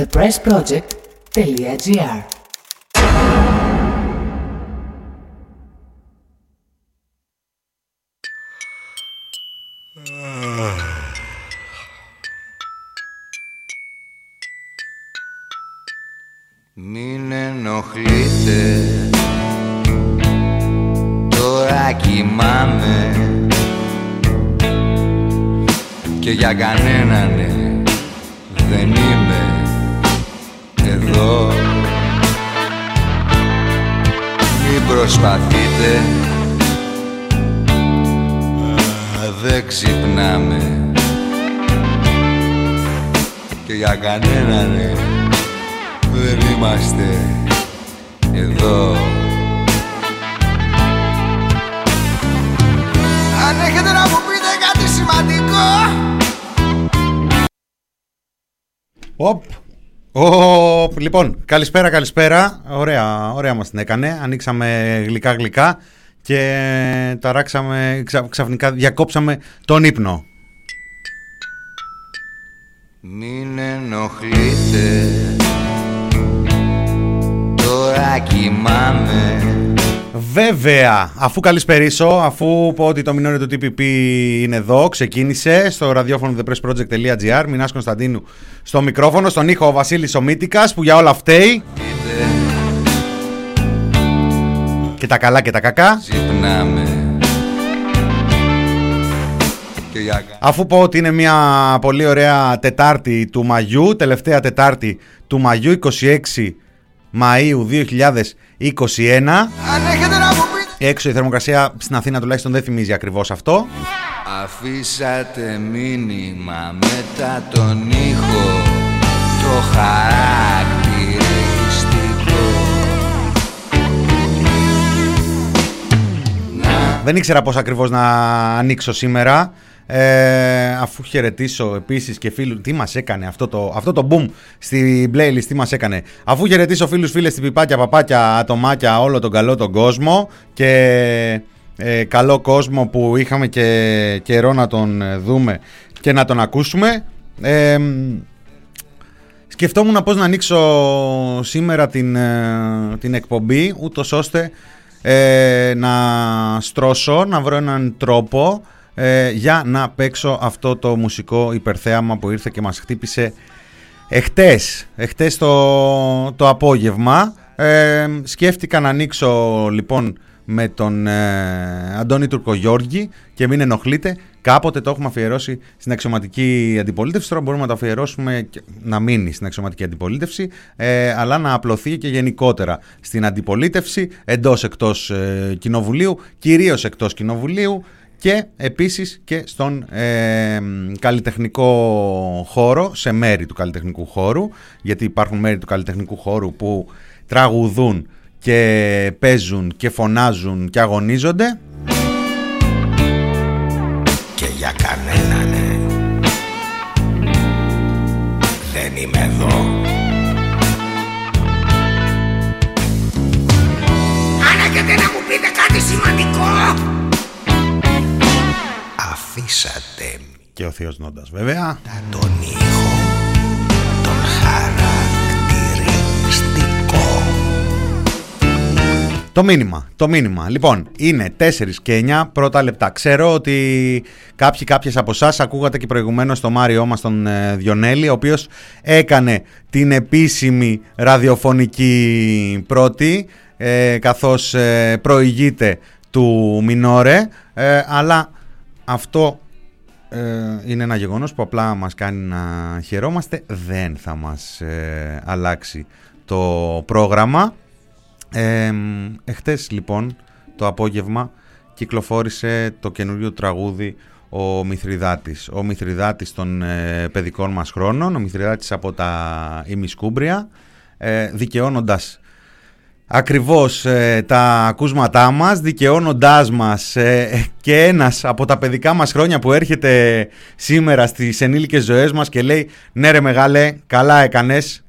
thepressproject.gr Μην ενοχλείτε. Τώρα κοιμάμαι. Και για κανέναν Και για κανέναν δεν είμαστε εδώ Αν έχετε να μου πείτε κάτι σημαντικό Οπ. Οπ. Λοιπόν, καλησπέρα, καλησπέρα. Ωραία, ωραία μας την έκανε. Ανοίξαμε γλυκά γλυκά και ταράξαμε, ξα, ξαφνικά διακόψαμε τον ύπνο. Μην ενοχλείτε. Τώρα κοιμάμαι. Βέβαια, αφού καλησπερίσω, αφού πω ότι το μηνόριο του TPP είναι εδώ, ξεκίνησε στο ραδιόφωνο thepressproject.gr, Μινάς Κωνσταντίνου στο μικρόφωνο, στον ήχο ο Βασίλης Ομίτικας που για όλα φταίει. Είτε και τα καλά και τα κακά. ξυπνάμε Και για κα- Αφού πω ότι είναι μια πολύ ωραία Τετάρτη του Μαγιού, τελευταία Τετάρτη του Μαγιού, 26 Μαΐου 2021. Αν έχετε να μου πείτε Έξω η θερμοκρασία στην Αθήνα τουλάχιστον δεν θυμίζει ακριβώς αυτό. Αφήσατε μήνυμα μετά τον ήχο Το χαρακτηριστικό Να Δεν ήξερα πώς ακριβώς να ανοίξω σήμερα. Ε, αφού χαιρετήσω επίσης και φίλους τι μας έκανε αυτό το, αυτό το boom στη playlist τι μας έκανε. Αφού χαιρετήσω φίλους φίλες πιπάκια παπάκια ατομάκια όλο τον καλό τον κόσμο και ε, καλό κόσμο που είχαμε και καιρό να τον ε, δούμε και να τον ακούσουμε. Ε, Σκεφτόμουν πώς να ανοίξω σήμερα την, ε, την εκπομπή ούτως ώστε ε, να στρώσω, να βρω έναν τρόπο ε, για να παίξω αυτό το μουσικό υπερθέαμα που ήρθε και μας χτύπησε εχτες, εχτες το, το απόγευμα. Ε, σκέφτηκα να ανοίξω λοιπόν με τον ε, Αντώνη Τουρκογιώργη και μην ενοχλείτε, κάποτε το έχουμε αφιερώσει στην αξιωματική αντιπολίτευση, τώρα μπορούμε να το αφιερώσουμε και να μείνει στην αξιωματική αντιπολίτευση, ε, αλλά να απλωθεί και γενικότερα στην αντιπολίτευση, εντός εκτός ε, κοινοβουλίου, κυρίως εκτός κοινοβουλίου και επίσης και στον ε, καλλιτεχνικό χώρο, σε μέρη του καλλιτεχνικού χώρου, γιατί υπάρχουν μέρη του καλλιτεχνικού χώρου που τραγουδούν και παίζουν και φωνάζουν και αγωνίζονται. και για κανέναν Αφήσατε Και ο Θείος Νόντας βέβαια. μετά τον ήχο Τον χαρακτηριστικό Το μήνυμα, το μήνυμα. Λοιπόν, είναι 4 και 9 πρώτα λεπτά. Ξέρω ότι κάποιοι κάποιες από εσάς ακούγατε και προηγουμένως το Μάριό μας τον ε, Διονέλη, ο οποίος έκανε την επίσημη ραδιοφωνική πρώτη, ε, καθώς ε, προηγείται του Μινόρε, ε, αλλά αυτό ε, είναι ένα γεγονός που απλά μας κάνει να χαιρόμαστε, δεν θα μας ε, αλλάξει το πρόγραμμα. Ε, εχθές λοιπόν το απόγευμα κυκλοφόρησε το καινούριο τραγούδι ο Μηθριδάτης. Ο Μηθριδάτης των ε, παιδικών μας χρόνων, ο Μηθριδάτης από τα ημισκούμπρια, ε, δικαιώνοντας ακριβώς ε, τα ακούσματά μας, δικαιώνοντάς μας ε, και ένας από τα παιδικά μας χρόνια που έρχεται σήμερα στις ενήλικες ζωές μας και λέει «Ναι ρε μεγάλε, καλά έκανες,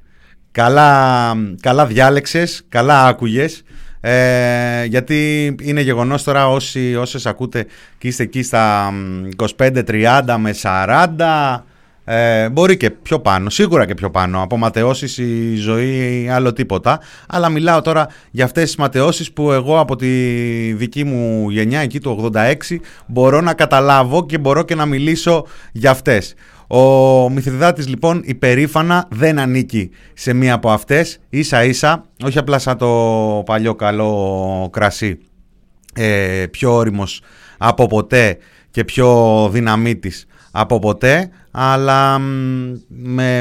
καλά, καλά διάλεξες, καλά άκουγες». Ε, γιατί είναι γεγονός τώρα όσοι, όσες ακούτε και είστε εκεί στα μ, 25-30 με 40 Ε, μπορεί και πιο πάνω, σίγουρα και πιο πάνω. Από ματαιώσεις η ζωή άλλο τίποτα. Αλλά μιλάω τώρα για αυτές τις ματαιώσεις που εγώ από τη δική μου γενιά, εκεί του 86, μπορώ να καταλάβω και μπορώ και να μιλήσω για αυτές. Ο Μηθριδάτης λοιπόν υπερήφανα δεν ανήκει σε μία από αυτές ίσα ίσα όχι απλά σαν το παλιό καλό κρασί ε, πιο όριμος από ποτέ και πιο δυναμίτης από ποτέ αλλά με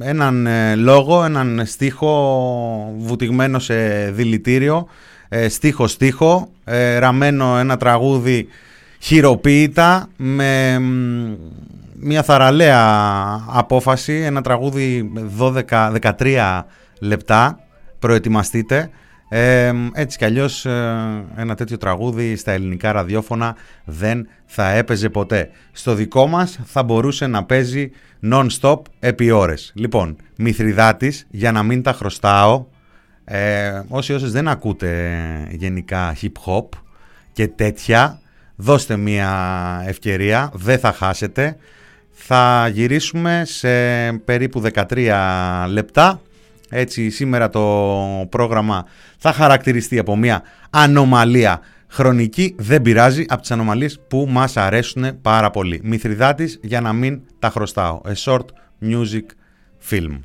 έναν ε, λόγο, έναν στίχο βουτυγμένο σε δηλητήριο ε, στίχο στίχο ε, ραμμένο ένα τραγούδι χειροποίητα με μια θαραλέα απόφαση, ένα τραγούδι 12, 13 λεπτά, προετοιμαστείτε. Ε, έτσι κι αλλιώς ε, ένα τέτοιο τραγούδι στα ελληνικά ραδιόφωνα δεν θα έπαιζε ποτέ. Στο δικό μας θα μπορούσε να παίζει non-stop επί ώρες. Λοιπόν, Μηθριδάτης, για να μην τα χρωστάω, ε, όσοι όσες δεν ακούτε γενικά hip-hop και τέτοια, δώστε μια ευκαιρία, δεν θα χάσετε. Θα γυρίσουμε σε περίπου 13 λεπτά. Έτσι σήμερα το πρόγραμμα θα χαρακτηριστεί από μια ανομαλία χρονική. Δεν πειράζει από τις ανομαλίες που μας αρέσουν πάρα πολύ. Μηθριδάτης για να μην τα χρωστάω. A short music film.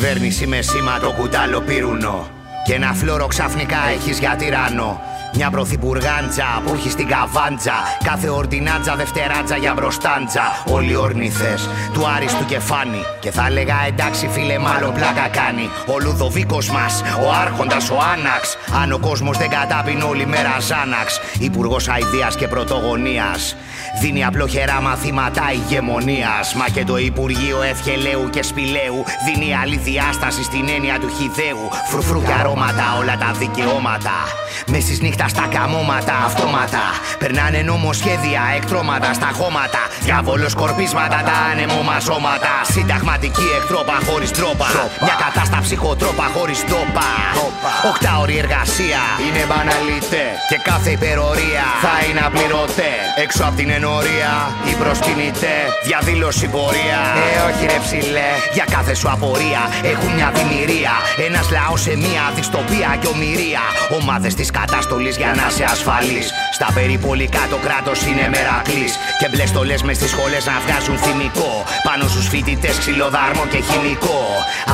Κυβέρνηση με σήμα το κουτάλο πυρουνό Και ένα φλόρο ξαφνικά έχεις για τυράννο μια πρωθυπουργάντζα που έχει στην καβάντζα. Κάθε ορτινάτζα δευτεράτζα για μπροστάντζα. Όλοι ορνηθέ του Άριστου κεφάνι. Και θα έλεγα εντάξει φίλε, μάλλον πλάκα κάνει. Ο Λουδοβίκος μας, ο Άρχοντας, ο Άναξ. Αν ο κόσμος δεν κατάπινε όλη μέρα Ζάναξ. Υπουργός Αιδεία και Πρωτογωνίας. Δίνει απλοχερά μαθήματα ηγεμονίας. Μα και το Υπουργείο Ευχελαίου και Σπηλαίου δίνει άλλη διάσταση στην έννοια του χιδαίου. Φρουφρού και αρώματα, όλα τα δικαιώματα. Μες στις νύχτα στα καμώματα, αυτόματα. Περνάνε νομοσχέδια, εκτρώματα στα χώματα. Διάβολο σκορπίσματα, τα ανεμομαζώματα. Συνταγματική εκτρόπα χωρίς τρόπα. Μια κατάσταση χωτρόπα χωρίς τρόπα. Οχτάωρη εργασία είναι μπαναλίτε. Και κάθε υπερορία θα είναι απληρωτέ. Έξω από την ενορία, οι προσκυνητέ. Διαδήλωση πορεία. Ε, όχι ρε ψηλέ. Για κάθε σου απορία έχουν μια δημιουργία. Ένας λαός σε μια δυστοπία και ομοιρία. Ομάδες της καταστολής για να σε ασφαλή. Στα περιπολικά το κράτος είναι μερακλής. Και μπλε στολές μες στις σχολές να βγάζουν θυμικό. Πάνω στους φοιτητές ξυλοδάρμο και χημικό.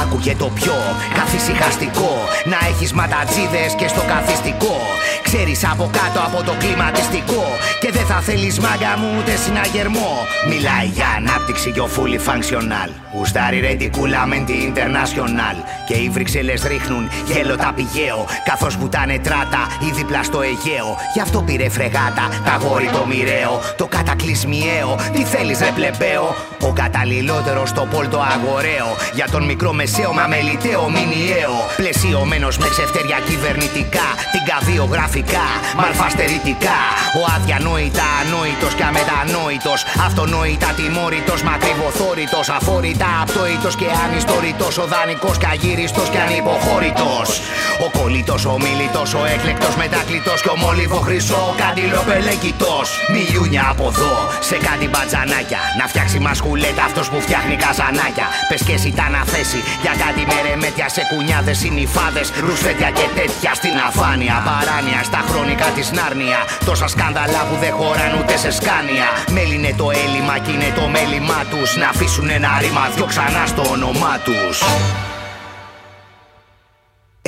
Άκουγε το πιο καθησυχαστικό. Να έχεις ματατζίδες και στο καθιστικό. Ξέρεις από κάτω από το κλιματιστικό. Και δεν θα θέλεις μάγκα μου ούτε συναγερμό. Μιλάει για ανάπτυξη και ο fully functional. Ουστάρι ρεντικούλα με την international. Και οι Βρυξέλλες ρίχνουν γέλο τα πηγαίο. Καθώς βουτάνε τράτα ή δίπλα στο Αιγαίο. Γι' αυτό πήρε φρεγάτα τα γόρι το μοιραίο. Το κατακλυσμιαίο. Τι θέλεις ρε πλεμπαίο; Ο καταλληλότερος στο πόλ το αγοραίο. Για τον μικρό μεσαίο μα μελιτέο μηνιαίο. Πλαισιωμένος με ξεφτέρια κυβερνητικά. Την καβιογραφικά. Μαλφαστερητικά. Ο αδιανόητα ανόητος και αμετανόητος. Αυτονόητα τιμόρυτο μακριβοθόρητο. Αφόρητα απτόητος και ανιστορητό. Ο δανεικός και αγύριστος και ανυποχώρητος. Ο κολλητός, ο μίλητο, ο έκλεκτος μετάκλητο και ο μόλιβο χρυσό. Καντιλοπελέκητο. Μιλιούνια από εδώ σε κάτι μπατζανάκια. Να φτιάξει μασκουλέτα αυτός που φτιάχνει καζανάκια. Πες και εσύ τα να θέσει για κάτι μερεμέτια σε κουνιάδες συνυφάδες. Ρουσφέτια και τέτοια στην αφάνεια. Παράνοια στα χρονικά της Νάρνια. Τόσα σκάνδαλα που δεν χωράν ούτε σε σκάνια. Μέλινε το έλλειμμα και είναι το μέλημά τους. Να αφήσουν ένα ρήμα δυο ξανά στο όνομά τους.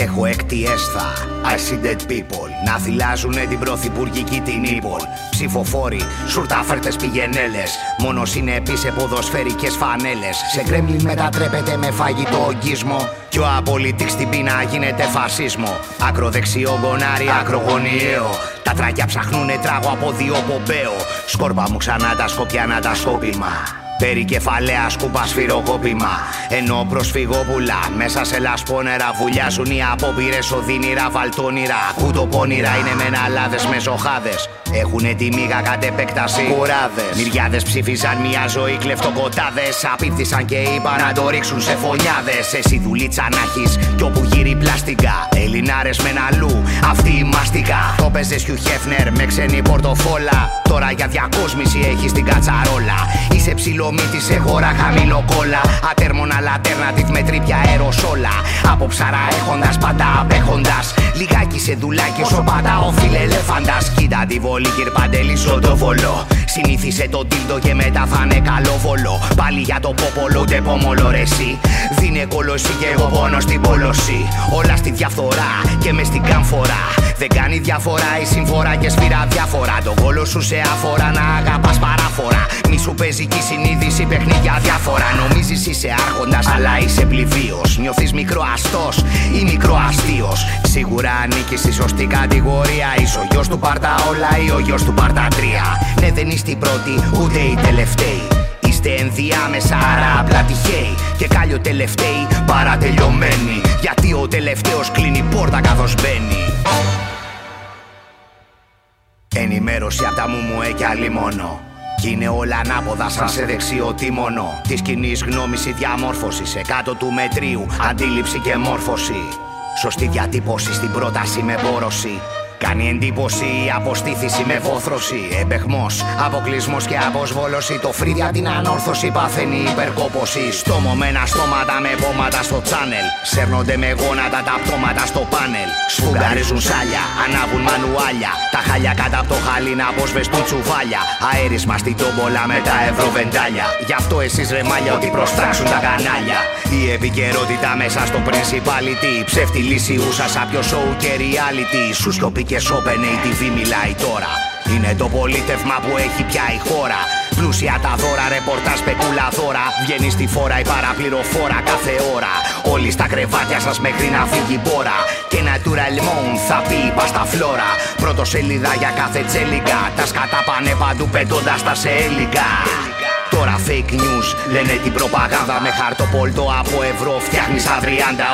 Έχω έκτη έσθα, I see dead people. Να θυλάζουνε την πρωθυπουργική την ύπολ. Ψηφοφόροι, σουρτάφερτες πηγενέλες. Μόνος είναι πίσω ποδοσφαιρικές φανέλες. Σε κρέμλιν μετατρέπεται με φαγητό ογκισμό Κι ο απολυτής στην πείνα γίνεται φασίσμο Ακροδεξιό γκονάρι, ακρογωνιαίο Τα τράκια ψαχνούνε τράγω από δύο πομπαίο Σκόρπα μου ξανά τα σκοπιά να τα σκόπιμα Περικεφαλαία σκούπα σφυροκόπημα. Ενώ προσφυγόπουλα μέσα σε λασπόνερα βουλιάζουν οι απόπειρες οδύνηρα βαλτόνιρα. Κουτοπόνιρα είναι μεναλάδε μες ζωχάδε. Έχουνε τη μίγα κατ' επέκταση. Κουράδες. Μυριάδες ψήφιζαν μια ζωή κλεφτοκοτάδες. Απίφθησαν και είπαν να το ρίξουν σε φωνιάδες. Εσύ δουλίτσα να έχει κι όπου γύρει πλαστικά. Ελληνάρες με αλλού, αυτή η μαστικά. Το παίζε Χιου Χέφνερ με ξένη πορτοφόλα. Τώρα για διακόσμηση έχεις την κατσαρόλα. Είσαι ψηλομύτης σε χώρα χαμηλοκόλα. Ατέρμονα alternative με τρίπια αεροσόλα. Από ψαρά έχοντας πάντα απέχοντας. Λιγάκι σε δουλάκι όσο πάντα ο φιλελέφαντα. Κοίτα τη βολή κυρπαντέλη το βολό. Συνήθισε το τίλτο και μετά θα είναι καλό βολό. Πάλι για το πόπολο ούτε πόμολο ρε εσύ. Δίνε κολοσί και εγώ πόνο στην πόλωση. Όλα στη διαφθορά και μες στην καμφορά. Δεν κάνει διαφορά η συμφορά και σφυρά διάφορα. Το κόλο σου σε αφορά να αγαπάς παράφορα. Μη σου παίζει και η συνείδηση παιχνίδια διάφορα. Νομίζεις είσαι άρχοντας, αλλά είσαι πληβίο. Νιώθεις μικροαστός ή μικροαστίο. Σίγουρα ανήκει στη σωστή κατηγορία. Είσαι ο γιος του Πάρτα όλα ή ο γιος του Πάρτα τρία. Ναι, δεν είστε η πρώτη ούτε η τελευταίοι. Είστε ενδιάμεσα, άρα απλά τυχαίοι. Και κάλιο τελευταίοι παρατελειωμένοι. Γιατί ο τελευταίος κλείνει πόρτα καθώς μπαίνει. Ενημέρωση απ' τα μου μου ε, άλλη μόνο. Κι είναι όλα ανάποδα σαν σε δεξιό τίμωνο Της κοινή γνώμης η διαμόρφωση σε κάτω του μετρίου Αντίληψη και μόρφωση Σωστή διατύπωση στην πρόταση με μπόρωση Κάνει εντύπωση η αποστήθηση με βόθρωση. Επεχμός, αποκλεισμός και αποσβόλωση. Το φρύδια την ανόρθωση παθαίνει υπερκόπωση. Στόμωμένα στόματα με πόματα στο τσάνελ. Σέρνονται με γόνατα τα πτώματα στο πάνελ. Σφουγγαρίζουν σάλια, ανάβουν μανουάλια. Τα χάλια κάτω από το χάλι να αποσβεστούν τσουβάλια. Αέρισμα στην τόμπολα με τα ευρωβεντάλια. Γι' αυτό εσείς ρε μάλια ότι προστάξουν τα κανάλια. Η επικαιρότητα μέσα στο principality. Ψεύτη λύση ούσα σάπιο σοου και reality. Σου σιωπή και σόπαινε η TV μιλάει τώρα. Είναι το πολίτευμα που έχει πια η χώρα. Πλούσια τα δώρα, ρεπορτά, σπεκούλα δώρα. Βγαίνει στη φόρα η παραπληροφόρα κάθε ώρα. Όλοι στα κρεβάτια σας μέχρι να φύγει η μπόρα. Και naturellement θα πει στα φλόρα. Πρώτο σελίδα για κάθε τσέλικα. Τα σκατά πάνε παντού πετώντας τα σε έλικα. Τώρα fake news. Λένε την προπαγάνδα με χαρτοπόλτο από ευρώ. Φτιάχνεις σαν 30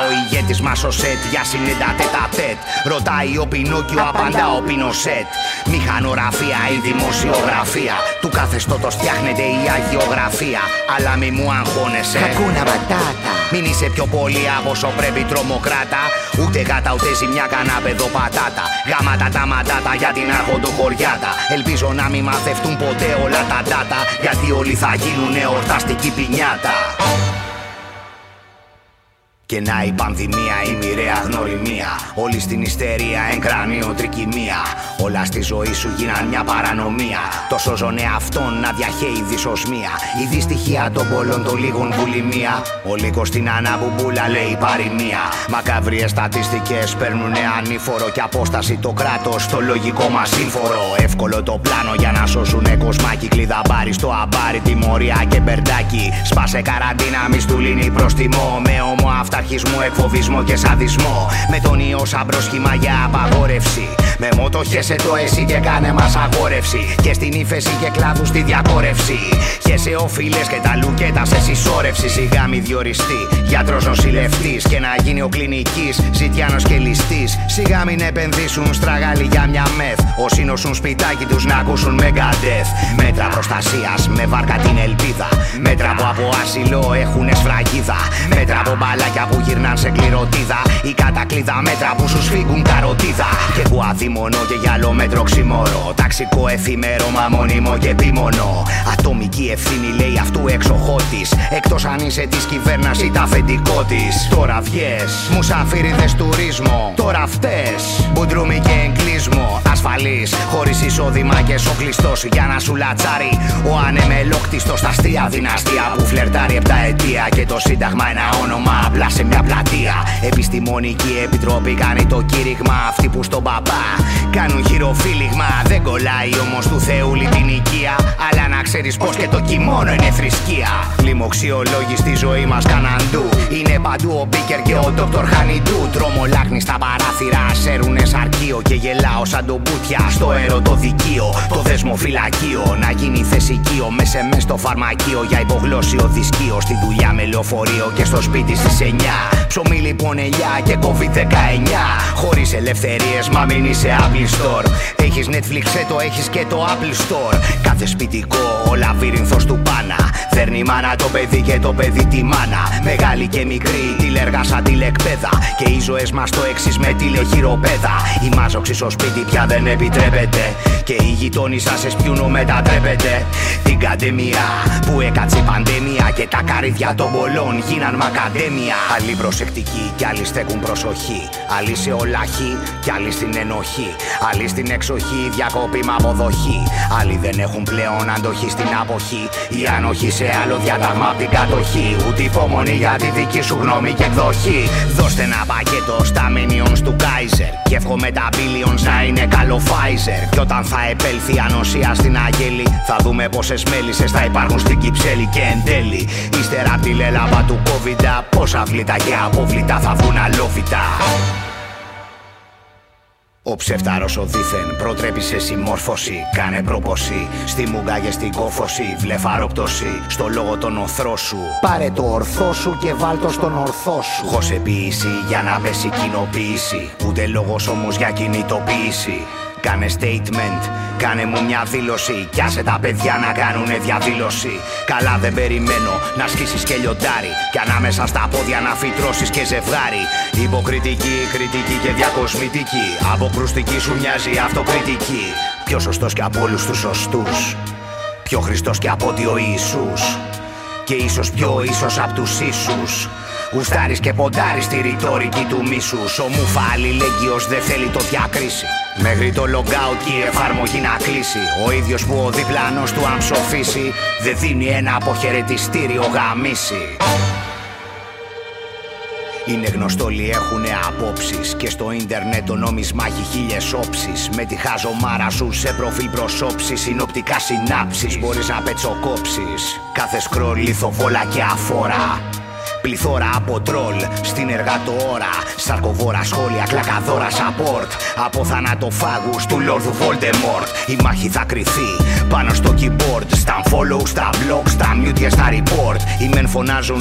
ο ηγέτης μας ο σετ. Για συνέντα τετατέτ Ρωτάει ο Πινόκιο απαντά. ο Πινοσέτ. Μηχανογραφία ή δημοσιογραφία. Του καθεστώτος φτιάχνεται η αγιογραφία. Αλλά μη μου αγχώνεσαι. Κακούνα μπατάτα Μην είσαι πιο πολύ από όσο πρέπει τρομοκράτα. Ούτε γάτα ούτε ζημιά κανά πατάτα. Γάματα τα μαντάτα για την αρχοντοχωριάτα Ελπίζω να μην μαθευτούν ποτέ όλα τα ντάτα Γιατί όλοι θα γίνουνε ορταστική πινιάτα και να η πανδημία, η μοιραία γνωριμία. Όλη στην ιστερία, εγκράνιο τρικυμία. Όλα στη ζωή σου γίναν μια παρανομία. Τόσο ζωνε αυτόν να διαχέει δυσοσμία. Η δυστυχία των πολλών των λίγων βουλημία. Ο λύκος στην αναμπουμπούλα λέει παροιμία. Μακαβριέ στατιστικές παίρνουνε ανήφορο και απόσταση το κράτος στο λογικό μας σύμφορο. Εύκολο το πλάνο για να σώσουνε κοσμάκι. Κλειδαμπάρι στο αμπάρι, τιμωρία και μπερντάκι. Σπάσε καραντίνα, μη στουλίνει προς τιμό. Με όμο αυταρχισμό, εκφοβισμό και σαδισμό. Με τον ιό σαν πρόσχημα για απαγόρευση. Με μότο χέσε το εσύ και κάνε μας αγόρευση. Και στην ύφεση και κλάδου στη διακόρευση. Χέσε οφείλες και τα λουκέτα σε συσσόρευση. Σιγά μη διοριστεί γιατρός νοσηλευτή. Και να γίνει ο κλινικής ζητιάνος και ληστής. Σιγά μην επενδύσουν στραγάλι για μια μεθ. Όσοι νοσούν σπιτάκι τους να ακούσουν μεγαντεθ. Μέτρα προστασίας με βάρκα την ελπίδα. Μέτρα που από άσυλο έχουν σφραγίδα. Μέτρα από μπαλάκια που γυρνάν σε κληροτίδα. Ή κατακλείδα μέτρα που σου σφίγγουν καροτίδα. Και που αδειμονώ και γυαλό μέτρο ξημόρο. Ταξικό εφήμερο μα μόνιμο και επίμονο. Ατομική ευθύνη λέει αυτού εξοχώτης. Εκτός αν είσαι της κυβέρνα ή τα αφεντικό της. Τώρα βγες, μουσαφίριδες τουρισμό. Τώρα φταίει, μπουντρούμι και εγκλισμό. Ασφαλής, χωρίς εισόδημα και σοκλιστό για να σου λατσάρει. Ο ανεμελόκτιστος στα αστεία δυναστεία που φλερτάρει επτά αιτία. Και το σύνταγμα ένα όνομα απλά σε μια πλατεία. Επιστημονική επιτροπή κάνει το κήρυγμα. Αυτοί που στον παπά κάνουν χειροφύλιγμα. Δεν κολλάει όμως του Θεούλη την οικία. Αλλά να ξέρεις πως και το κοιμόνο είναι θρησκεία. Λιμοξιολόγοι στη ζωή μας καναντού. Είναι παντού ο Μπίκερ και ο Δόκτωρ Χανιντού. Τρομολάχνει στα παράθυρα, σέρουνε αρκείο και γελάω σαν τον Μπούτια στο ερωτοδικείο. Το δέσμο φυλακείο να γίνει θεσικείο. Μέσα μες στο φαρμακείο για υπογλώσσιο δισκείο. Στη δουλειά με λεωφορείο και στο σπίτι στις 9. Ψωμί λοιπόν ελιά και COVID-19. Χωρίς ελευθερίες, μα μην είσαι Apple Store. Έχεις Netflix, ε, το έχεις και το Apple Store. Κάθε σπιτικό, ο λαβύρινθος του πάνα. Δέρνει μάνα το παιδί και το παιδί τη μάνα. Μεγάλη και μικρή, τηλεργά σαν τηλεκπαίδα. Και οι ζωές μας το εξή με τηλεχειροπέδα. Η μάζοξης στο σπίτι πια δεν επιτρέπεται. Και οι γειτόνι σα σε σπιούνο μετατρέπεται. Την καντεμία που έκατσε η πανδέμια και τα καρύδια των πολλών γίναν μακαντέμια. Άλλοι προσεκτικοί κι άλλοι στέκουν προσοχή. Άλλοι σε ολάχη κι άλλοι στην ενοχή. Άλλοι στην εξοχή, διακοπή με αποδοχή. Άλλοι δεν έχουν πλέον αντοχή στην αποχή. Η ανοχή σε άλλο διάταγμα απ' την κατοχή. Ούτε υπομονή για τη δική σου γνώμη και εκδοχή. Δώστε ένα πακέτο στα minions του Kaiser. Και εύχομαι τα billions να είναι καλό Pfizer. Και όταν θα επέλθει η ανοσία στην Αγέλη, θα δούμε πόσες μέλισσες θα υπάρχουν στην Κυψέλη και εν τέλει. Ύστερα απ' τη λέλαβα του COVID, πόσα βλήτα και απόβλητα θα βγουν αλόφητα. Ο ψευτάρος ο δίθεν προτρέπει σε συμμόρφωση Κάνε πρόπωση στη μουγκα και στην κόφωση Βλεφαροπτώση. Στο λόγο των οθρό σου Πάρε το ορθό σου και βάλ το στον ορθό σου. Χωσεποίηση για να πέσει κοινοποίηση. Ούτε λόγος όμως για κινητοποίηση Κάνε statement, κάνε μου μια δήλωση. Κι άσε τα παιδιά να κάνουνε διαδήλωση. Καλά δεν περιμένω να σκίσεις και λιοντάρι. Κι ανάμεσα στα πόδια να φυτρώσεις και ζευγάρι. Υποκριτική, κριτική και διακοσμητική. Αποκρουστική σου μοιάζει αυτοκριτική. Πιο σωστός και από όλους τους σωστούς. Πιο Χριστός και από ότι ο Ιησούς. Και ίσως πιο ίσως από τους ίσους Γουστάρεις και ποντάρεις τη ρητορική του μίσους. Ο Μουφα αλληλέγγυος δεν θέλει το διακρίσει Μέχρι το logout και η εφαρμογή να κλείσει. Ο ίδιος που ο διπλανός του αν ψοφήσει Δεν δίνει ένα αποχαιρετιστήριο γαμίσει είναι γνωστό όλοι έχουνε απόψεις Και στο ίντερνετ το νόμισμα έχει χίλιες όψεις. Με τη χαζομάρα σου σε προφίλ προσώψεις Συνοπτικά συνάψεις. Μπορείς να πετσοκόψεις Κάθε σκρόλ λιθοβόλα και αφορά Πληθώρα από τρόλ στην εργατοώρα. Σαρκοβόρα σχόλια, κλακαδόρα support. Από θανατοφάγους του Lord Voldemort. Η μάχη θα κρυθεί πάνω στο keyboard. Στα follow, στα blog, στα mute και στα report. Οι μεν φωνάζουν,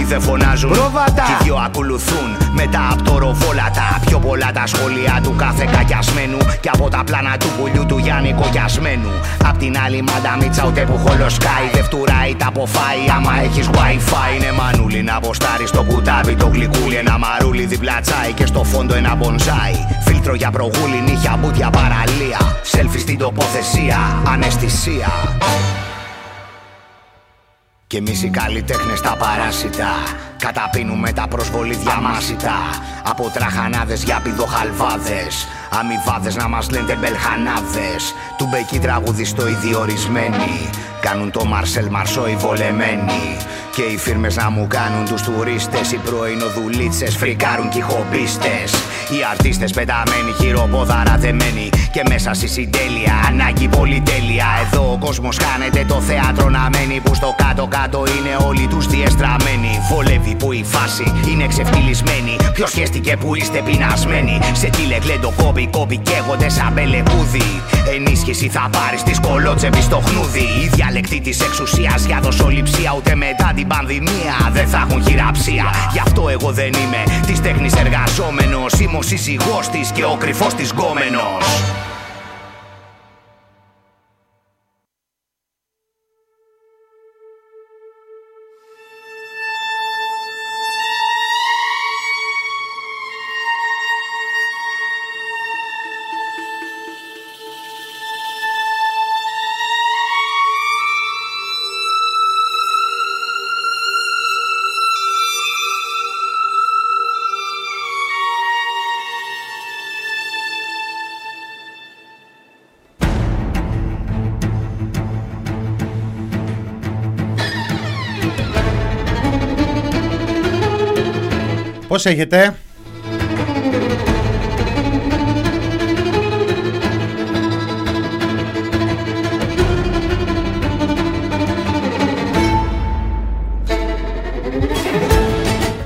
οι δεν φωνάζουν. Πρόβατα. Και οι δυο ακολουθούν μετά από το ροβόλατα. Πιο πολλά τα σχόλια του κάθε κακιασμένου. Και από τα πλάνα του πουλιού του Γιάννη κοκιασμένου. Απ' την άλλη μανταμίτσα ούτε που χολοσκάει. Δεν φτουράει τα αποφάει. Άμα έχεις wifi είναι μανούλι να αποστάρει στο κουτάβι το γλυκούλι. Ένα μαρούλι διπλά τσάι και στο φόντο ένα μπονζάι. Φίλτρο για προγούλι, νύχια, μπούτια, παραλία. Σέλφι στην τοποθεσία, αναισθησία. Και εμείς οι καλλιτέχνες τα παράσιτα Καταπίνουμε τα προσβολή διαμάσιτα Από τραχανάδες για πηδοχαλβάδες Αμοιβάδες να μας λένε μπελχανάδες Του μπεκί τραγουδιστό οι διορισμένοι Κάνουν το Μαρσέλ Μαρσό οι βολεμένοι. Και οι φίρμες να μου κάνουν τους τουρίστες Οι πρωινοδουλίτσες φρικάρουν και οι χομπίστες. Οι αρτίστες πεταμένοι χειροπόδαρα δεμένοι. Και μέσα στη συντέλεια ανάγκη πολυτέλεια. Εδώ ο κόσμος χάνεται το θέατρο να μένει. Που στο κάτω κάτω είναι όλοι τους διεστραμμένοι. Βολεύει που η φάση είναι ξεφτυλισμένη. Ποιος σχέστηκε που είστε πεινασμένοι. Σε τι λεγλέντο κόμπι κόμπι καίγονται σαν μπελεκούδι Ενίσχυση θα πάρεις της σκολότσεβη στο χνούδι. Οι διαλεκτοί της εξουσίας. Για δοσοληψία Ούτε μετά την πανδημία δεν θα έχουν χειραψία Γι' αυτό εγώ δεν είμαι της τέχνης εργαζόμενος. Είμαι ο σύζυγός της και ο κρυφός της γκόμενος προσέχετε.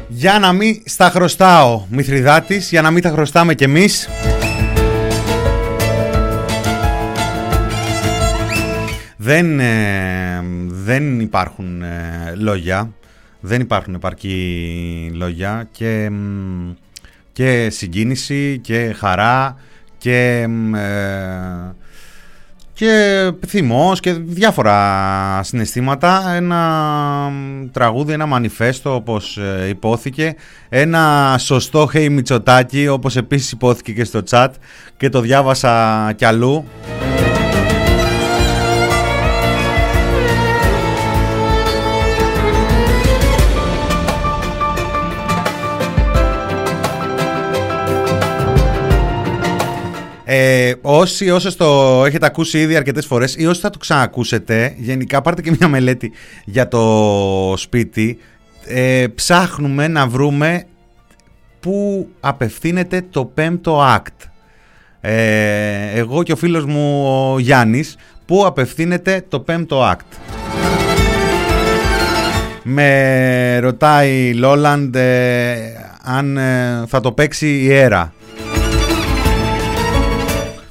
Για να μην στα χρωστάω, Μηθριδάτης, για να μην τα χρωστάμε κι εμείς. Δεν, ε, δεν υπάρχουν ε, λόγια δεν υπάρχουν επαρκή λόγια και, μ, και συγκίνηση και χαρά και, μ, ε, και θυμός και διάφορα συναισθήματα. Ένα μ, τραγούδι, ένα μανιφέστο όπως ε, υπόθηκε. Ένα σωστό Hey Μητσοτάκη όπως επίσης υπόθηκε και στο chat και το διάβασα κι αλλού. Ε, όσοι όσες το έχετε ακούσει ήδη αρκετές φορές ή όσοι θα το ξανακούσετε, γενικά πάρτε και μια μελέτη για το σπίτι, ε, ψάχνουμε να βρούμε πού απευθύνεται το πέμπτο act. Ε, εγώ και ο φίλος μου ο Γιάννης, πού απευθύνεται το πέμπτο act. Με ρωτάει η Λόλαντ ε, αν ε, θα το παίξει η Έρα.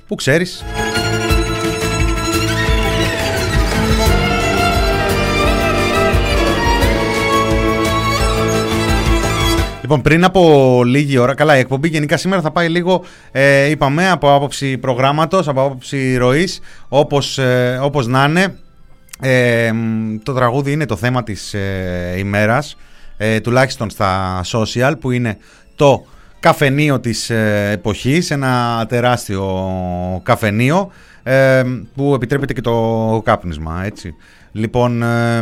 Πού ξέρεις; Λοιπόν, πριν από λίγη ώρα, καλά, η εκπομπή γενικά σήμερα θα πάει λίγο, ε, είπαμε, από άποψη προγράμματος, από άποψη ροής, όπως, ε, όπως να είναι. Ε, μ, το τραγούδι είναι το θέμα της ε, ημέρας, ε, τουλάχιστον στα social, που είναι το καφενείο της ε, εποχής, ένα τεράστιο καφενείο ε, που επιτρέπεται και το κάπνισμα, έτσι. Λοιπόν, ε,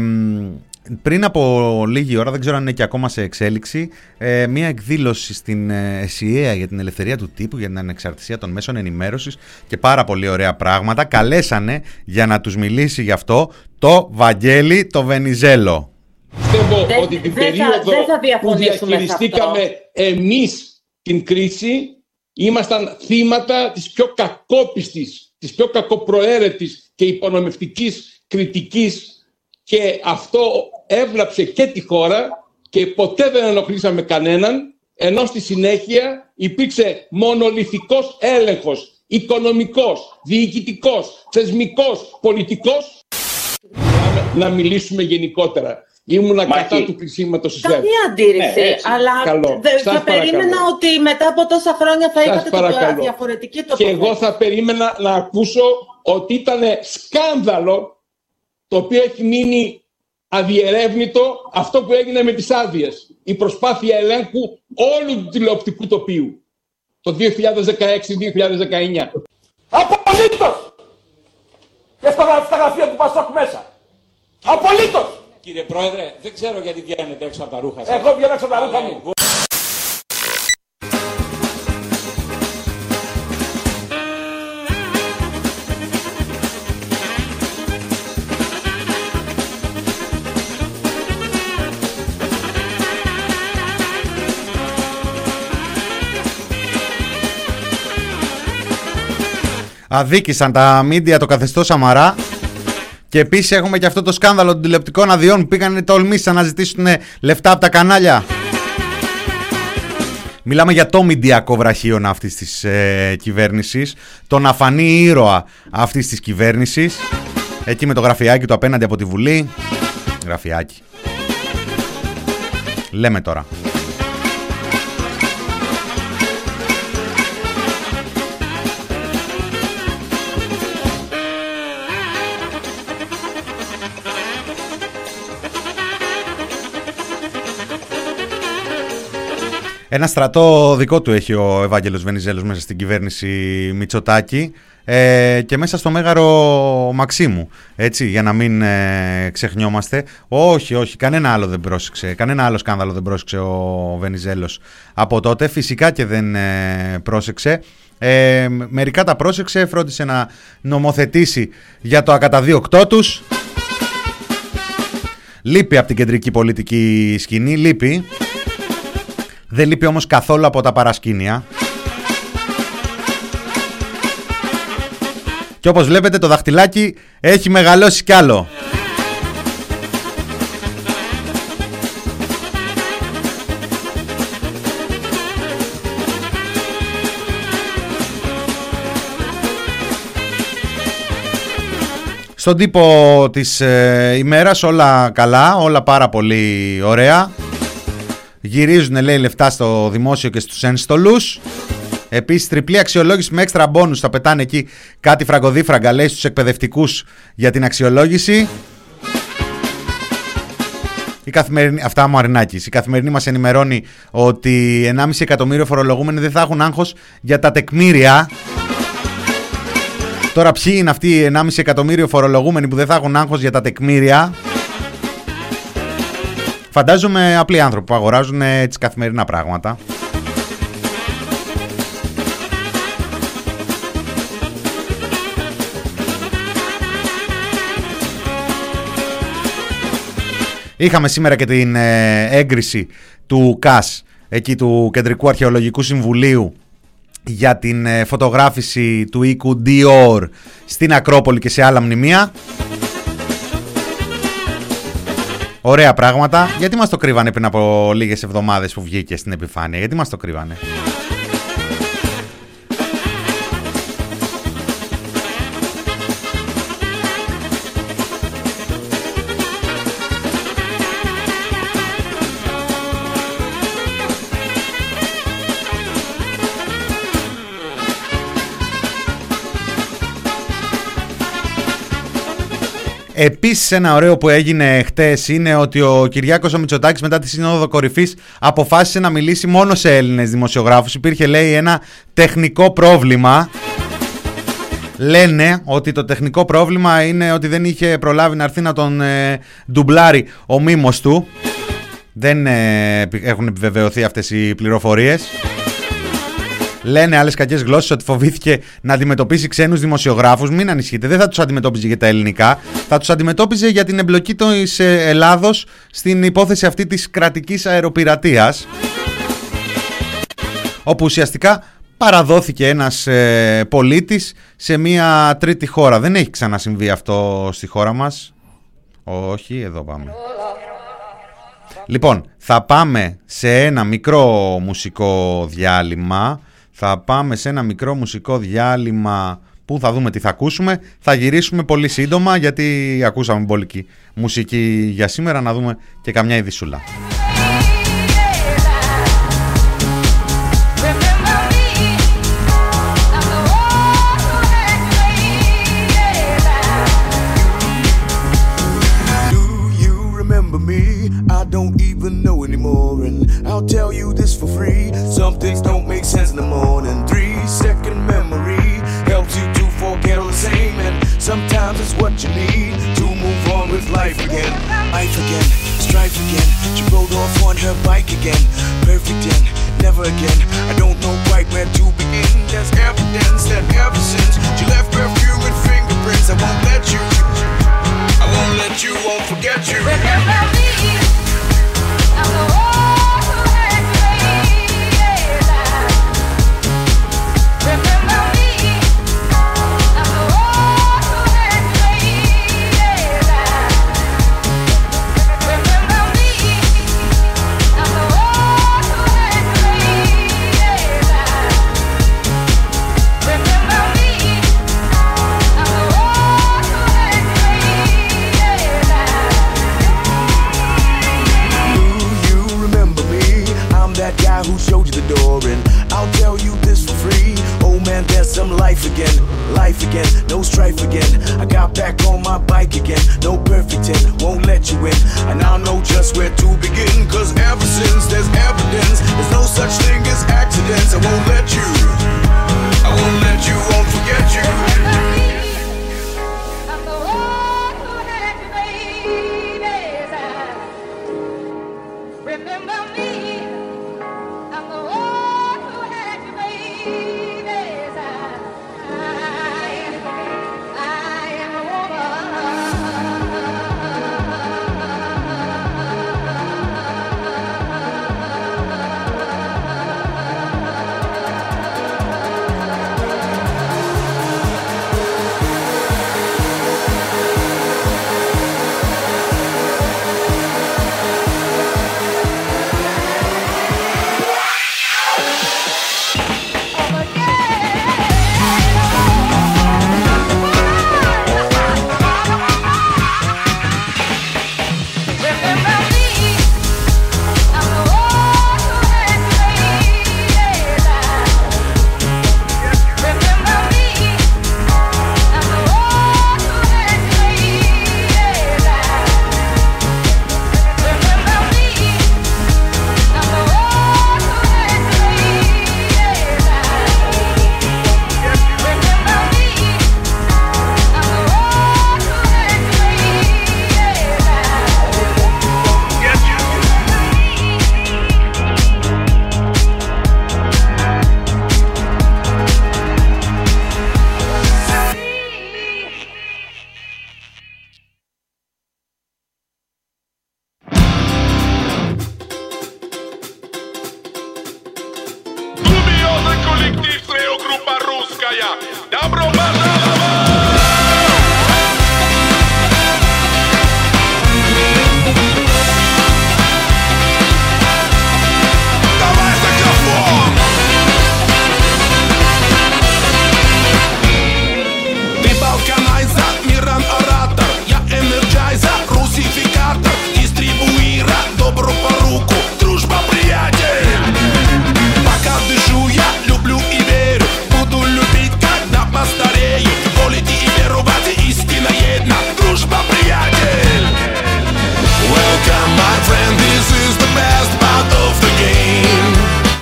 πριν από λίγη ώρα, δεν ξέρω αν είναι και ακόμα σε εξέλιξη, ε, μία εκδήλωση στην ε, ΕΣΥΑ για την ελευθερία του τύπου, για την ανεξαρτησία των μέσων ενημέρωσης και πάρα πολύ ωραία πράγματα. Καλέσανε για να τους μιλήσει γι' αυτό το Βαγγέλη το Βενιζέλο. Πιστεύω Δεν- ότι την δεν θα- περίοδο δεν θα που διαφωνήσουμε σε διαχειριστήκαμε αυτό. εμείς την κρίση ήμασταν θύματα της πιο κακόπιστης, της πιο κακοπροαίρετης και υπονομευτικής κριτικής και αυτό έβλαψε και τη χώρα και ποτέ δεν ενοχλήσαμε κανέναν ενώ στη συνέχεια υπήρξε μονολυθικός έλεγχος οικονομικός, διοικητικός, θεσμικός, πολιτικός να, να μιλήσουμε γενικότερα. Ήμουνα Μάκη. κατά του κλεισίματος της ΔΕΒ. Καμία αντίρρηση, Ναι, έτσι. αλλά Καλό. δε- Σας θα παρακαλώ. περίμενα ότι μετά από τόσα χρόνια θα Σας είχατε παρακαλώ. το διαφορετική Και τοποθέτηση. εγώ θα περίμενα να ακούσω ότι ήταν σκάνδαλο το οποίο έχει μείνει αδιερεύνητο αυτό που έγινε με τις άδειες. Η προσπάθεια ελέγχου όλου του τηλεοπτικού τοπίου το 2016-2019. Απολύτως! Και στα, στα γραφεία του Πασόκ μέσα. Απολύτως! Κύριε Πρόεδρε, δεν ξέρω γιατί βγαίνετε έξω από τα ρούχα σας. Εγώ βγαίνω έξω από τα ρούχα μου. Αδίκησαν τα μίντια το καθεστώς Σαμαρά. Και επίσης έχουμε και αυτό το σκάνδαλο των τηλεοπτικών αδειών που πήγαν τολμήσαν να ζητήσουν λεφτά από τα κανάλια. Μιλάμε για το μηντιακό βραχίον αυτής της ε, κυβέρνησης, τον αφανή ήρωα αυτής της κυβέρνησης, εκεί με το γραφιάκι του απέναντι από τη Βουλή. Γραφιάκι. Λέμε τώρα. Ένα στρατό δικό του έχει ο Ευάγγελος Βενιζέλος μέσα στην κυβέρνηση Μητσοτάκη ε, και μέσα στο μέγαρο Μαξίμου, έτσι, για να μην ε, ξεχνιόμαστε. Όχι, όχι, κανένα άλλο δεν πρόσεξε, κανένα άλλο σκάνδαλο δεν πρόσεξε ο Βενιζέλος από τότε. Φυσικά και δεν ε, πρόσεξε. Ε, μερικά τα πρόσεξε, φρόντισε να νομοθετήσει για το ακαταδίωκτό τους. Λείπει από την κεντρική πολιτική σκηνή, λείπει. Δεν λείπει όμως καθόλου από τα παρασκήνια. Και όπως βλέπετε το δαχτυλάκι έχει μεγαλώσει κι άλλο. Στον τύπο της ε, ημέρας όλα καλά, όλα πάρα πολύ ωραία. Γυρίζουν λέει λεφτά στο δημόσιο και στους ένστολους. Επίσης τριπλή αξιολόγηση με έξτρα μπόνους θα πετάνε εκεί κάτι φραγκοδίφραγκα λέει στους εκπαιδευτικούς για την αξιολόγηση. Η καθημερινή, αυτά μου αρινάκης. Η καθημερινή μας ενημερώνει ότι 1,5 εκατομμύριο φορολογούμενοι δεν θα έχουν άγχος για τα τεκμήρια. Τώρα ποιοι είναι αυτοί οι 1,5 εκατομμύριο φορολογούμενοι που δεν θα έχουν άγχος για τα τεκμήρια; Φαντάζομαι απλοί άνθρωποι που αγοράζουν έτσι καθημερινά πράγματα. Είχαμε σήμερα και την ε, έγκριση του ΚΑΣ, εκεί του Κεντρικού Αρχαιολογικού Συμβουλίου, για την ε, φωτογράφηση του οίκου Dior στην Ακρόπολη και σε άλλα μνημεία. Ωραία πράγματα. Γιατί μας το κρύβανε πριν από λίγες εβδομάδες που βγήκε στην επιφάνεια; Γιατί μας το κρύβανε; Επίσης, ένα ωραίο που έγινε χτες είναι ότι ο Κυριάκος ο Μητσοτάκης μετά τη Σύνοδο Κορυφής αποφάσισε να μιλήσει μόνο σε Έλληνες δημοσιογράφους. Υπήρχε, λέει, ένα τεχνικό πρόβλημα. Λένε ότι το τεχνικό πρόβλημα είναι ότι δεν είχε προλάβει να έρθει να τον ε, ντουμπλάρει ο μήμος του. Δεν ε, έχουν επιβεβαιωθεί αυτές οι πληροφορίες. Λένε άλλες κακές γλώσσες ότι φοβήθηκε να αντιμετωπίσει ξένους δημοσιογράφους. Μην ανησυχείτε, δεν θα τους αντιμετώπιζε για τα ελληνικά. Θα τους αντιμετώπιζε για την εμπλοκή της ε, Ελλάδος στην υπόθεση αυτή της κρατικής αεροπειρατείας. Όπου ουσιαστικά παραδόθηκε ένας ε, πολίτης σε μια τρίτη χώρα. Δεν έχει ξανασυμβεί αυτό στη χώρα μας. Όχι, εδώ πάμε. Λοιπόν, θα πάμε σε ένα μικρό μουσικό διάλειμμα θα πάμε σε ένα μικρό μουσικό διάλειμμα που θα δούμε τι θα ακούσουμε. Θα γυρίσουμε πολύ σύντομα γιατί ακούσαμε πολύ μουσική για σήμερα να δούμε και καμιά ειδισούλα. Don't even know anymore. And I'll tell you this for free. Some things don't make sense in the morning. Three second memory helps you to forget all the same. And sometimes it's what you need to move on with life again. Life again, strife again. She rode off on her bike again. Perfect end, never again. I don't know quite where to begin. There's evidence that ever since she left perfume and fingerprints, I won't let you. Won't let you, won't forget you. Life again, no strife again. I got back on my bike again, no perfect in, won't let you in. I now know just where to begin, cause ever since there's evidence, there's no such thing as accidents. I won't let you, I won't let you, won't forget you.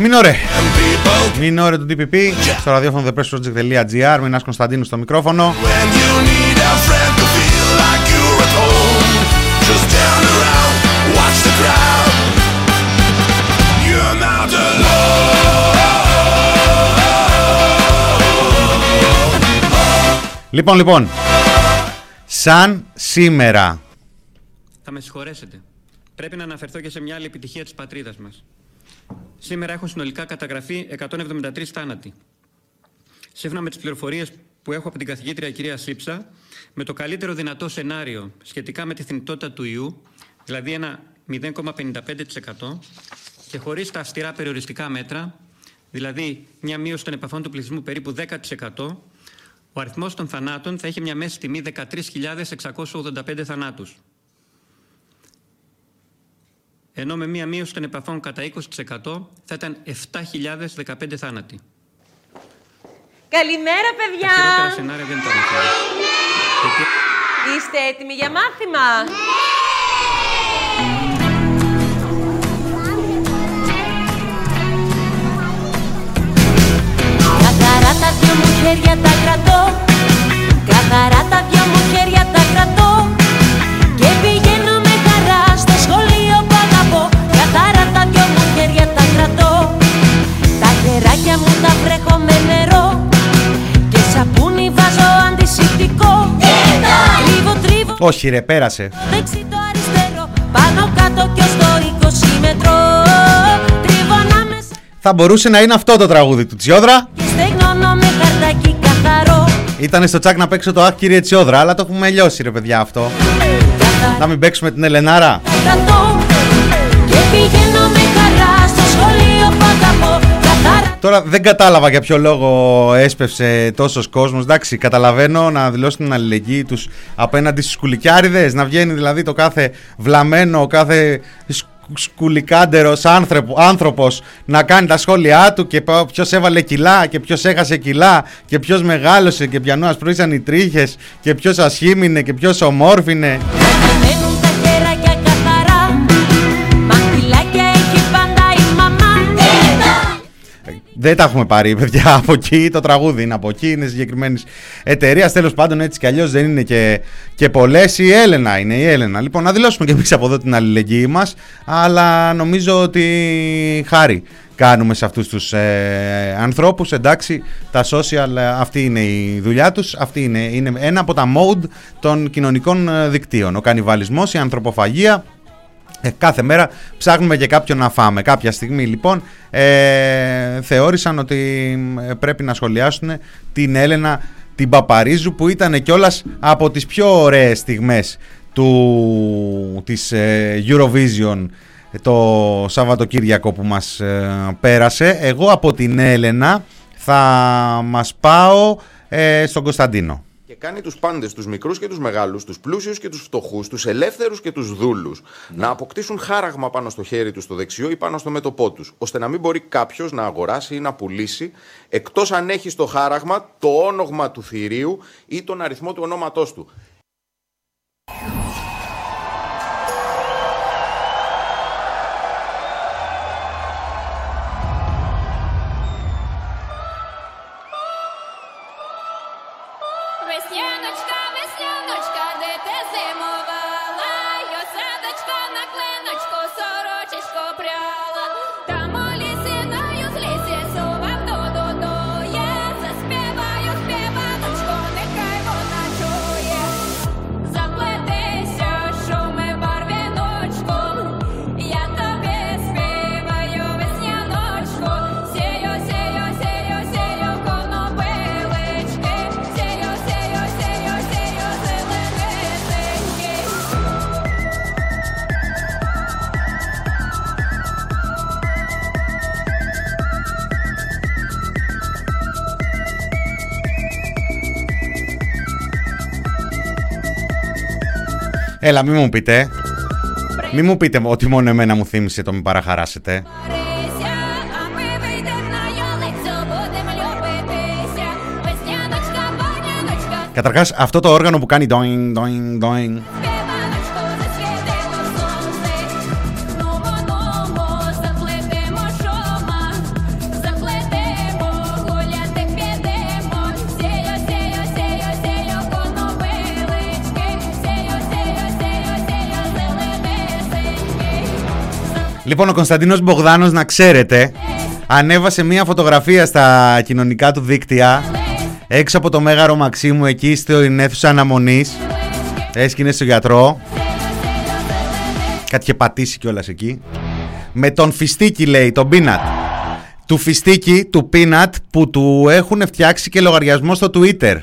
Μινόρε. And people Μινόρε του DPP στο ραδιόφωνο thepressproject.gr. Μινάς Κωνσταντίνου στο μικρόφωνο. When you need a friend to feel like you're at home, just turn around, watch the crowd. You're not alone. Λοιπόν, λοιπόν. Σαν σήμερα. Θα με συγχωρέσετε. Πρέπει να αναφερθώ και σε μια άλλη επιτυχία της πατρίδας μας. Σήμερα έχω συνολικά καταγραφεί 173 θάνατοι. Σύμφωνα με τις πληροφορίες που έχω από την καθηγήτρια κυρία Σίψα, με το καλύτερο δυνατό σενάριο σχετικά με τη θνητότητα του ιού, δηλαδή ένα 0,55% και χωρίς τα αυστηρά περιοριστικά μέτρα, δηλαδή μια μείωση των επαφών του πληθυσμού περίπου 10%, ο αριθμός των θανάτων θα είχε μια μέση τιμή 13.685 θανάτους. Ενώ με μία μείωση των επαφών κατά 20% θα ήταν 7.015 θάνατοι. Καλημέρα, Τα παιδιά! χειρότερα σενάρια δεν ήταν αυτά. Γιατί Είστε έτοιμοι για μάθημα; Καθαρά τα δυο μου χέρια τα κρατώ Καθαρά τα δυο μου χέρια τα μου τα βρέχω με νερό Και σαπούνι βάζω αντισηπτικό Τρίβω, τρίβω Όχι, ρε, πέρασε. το δεξί το αριστερό Πάνω κάτω και ως το 20 μέτρο Τρίβω ανάμεσα Θα μπορούσε να είναι αυτό το τραγούδι του Τσιόδρα. και στεγνώνω με χαρτάκι καθαρό Ήταν στο τσάκ να παίξω το Αχ κύριε Τσιόδρα, αλλά το έχουμε λιώσει ρε παιδιά αυτό. Να μην παίξουμε την Ελενάρα. Κρατώ Τώρα δεν κατάλαβα για ποιο λόγο έσπευσε τόσος κόσμος. Εντάξει, καταλαβαίνω να δηλώσουν την αλληλεγγύη τους απέναντι στου σκουλικιάριδε. Να βγαίνει δηλαδή το κάθε βλαμμένο, ο κάθε σκ- σκουλικάντερος άνθρωπο, άνθρωπος να κάνει τα σχόλιά του και ποιος έβαλε κιλά και ποιος έχασε κιλά και ποιος μεγάλωσε και ποιανού ασπρούσαν οι τρίχες και ποιος ασχήμινε και ποιος ομόρφινε. Δεν τα έχουμε πάρει, παιδιά, από εκεί. Το τραγούδι είναι από εκεί, είναι συγκεκριμένης εταιρείας. Τέλος πάντων, έτσι κι αλλιώς δεν είναι και, και πολλές. Η Έλενα είναι η Έλενα. Λοιπόν, να δηλώσουμε κι εμείς από εδώ την αλληλεγγύη μας. Αλλά νομίζω ότι χάρη κάνουμε σε αυτούς τους ε, ανθρώπους εντάξει τα social ε, αυτή είναι η δουλειά τους αυτή είναι, είναι ένα από τα mode των κοινωνικών ε, δικτύων ο κανιβαλισμός, η ανθρωποφαγία ε, κάθε μέρα ψάχνουμε και κάποιον να φάμε. Κάποια στιγμή λοιπόν ε, θεώρησαν ότι ε, πρέπει να σχολιάσουν την Έλενα την Παπαρίζου που ήταν κιόλας από τις πιο ωραίες στιγμές του, της ε, Eurovision το Σαββατοκύριακο που μας ε, πέρασε. Εγώ από την Έλενα θα μας πάω ε, στον Κωνσταντίνο. Και κάνει τους πάντες, τους μικρούς και τους μεγάλους, τους πλούσιους και τους φτωχούς, τους ελεύθερους και τους δούλους, να αποκτήσουν χάραγμα πάνω στο χέρι τους στο δεξιό ή πάνω στο μέτωπό τους, ώστε να μην μπορεί κάποιος να αγοράσει ή να πουλήσει, εκτός αν έχει στο χάραγμα το όνογμα του θηρίου ή τον αριθμό του ονόματός του. Έλα, μη μου πείτε. Μη μου πείτε ότι μόνο εμένα μου θύμισε το μη παραχαράσετε. Καταρχάς αυτό το όργανο που κάνει doing, doing, doing Λοιπόν, ο Κωνσταντίνος Μπογδάνος, να ξέρετε, ανέβασε μία φωτογραφία στα κοινωνικά του δίκτυα έξω από το Μέγαρο Μαξίμου, εκεί στην αίθουσα αναμονής. Έσκυνε στο γιατρό. Κάτι είχε πατήσει κιόλας εκεί. Με τον Φιστίκι, λέει, τον Πίνατ. Του Φιστίκι, του Πίνατ, που του έχουν φτιάξει και λογαριασμό στο Twitter.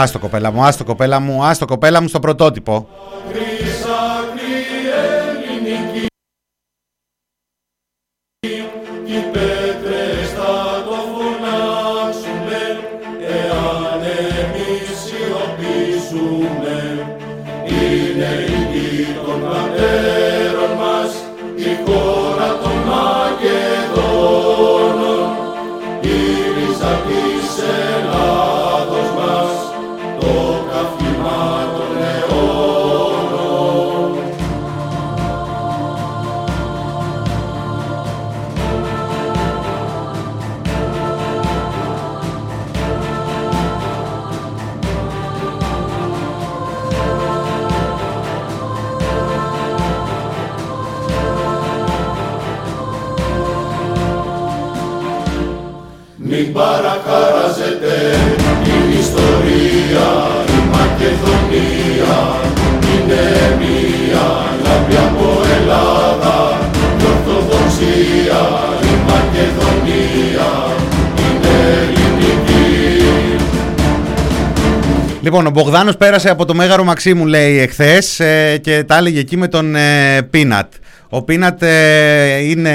Άστο κοπέλα μου, άστο κοπέλα μου, άστο κοπέλα μου στο πρωτότυπο. Μην παρακαράζετε την ιστορία, η Μακεδονία είναι μία λάμπη από Ελλάδα, η Ορθοδοξία, η Μακεδονία είναι ελληνική. Λοιπόν, ο Μπογδάνος πέρασε από το Μέγαρο Μαξίμου, λέει εχθές, ε, και τα έλεγε εκεί με τον ε, Πίνατ. Ο Πίνατ ε, είναι,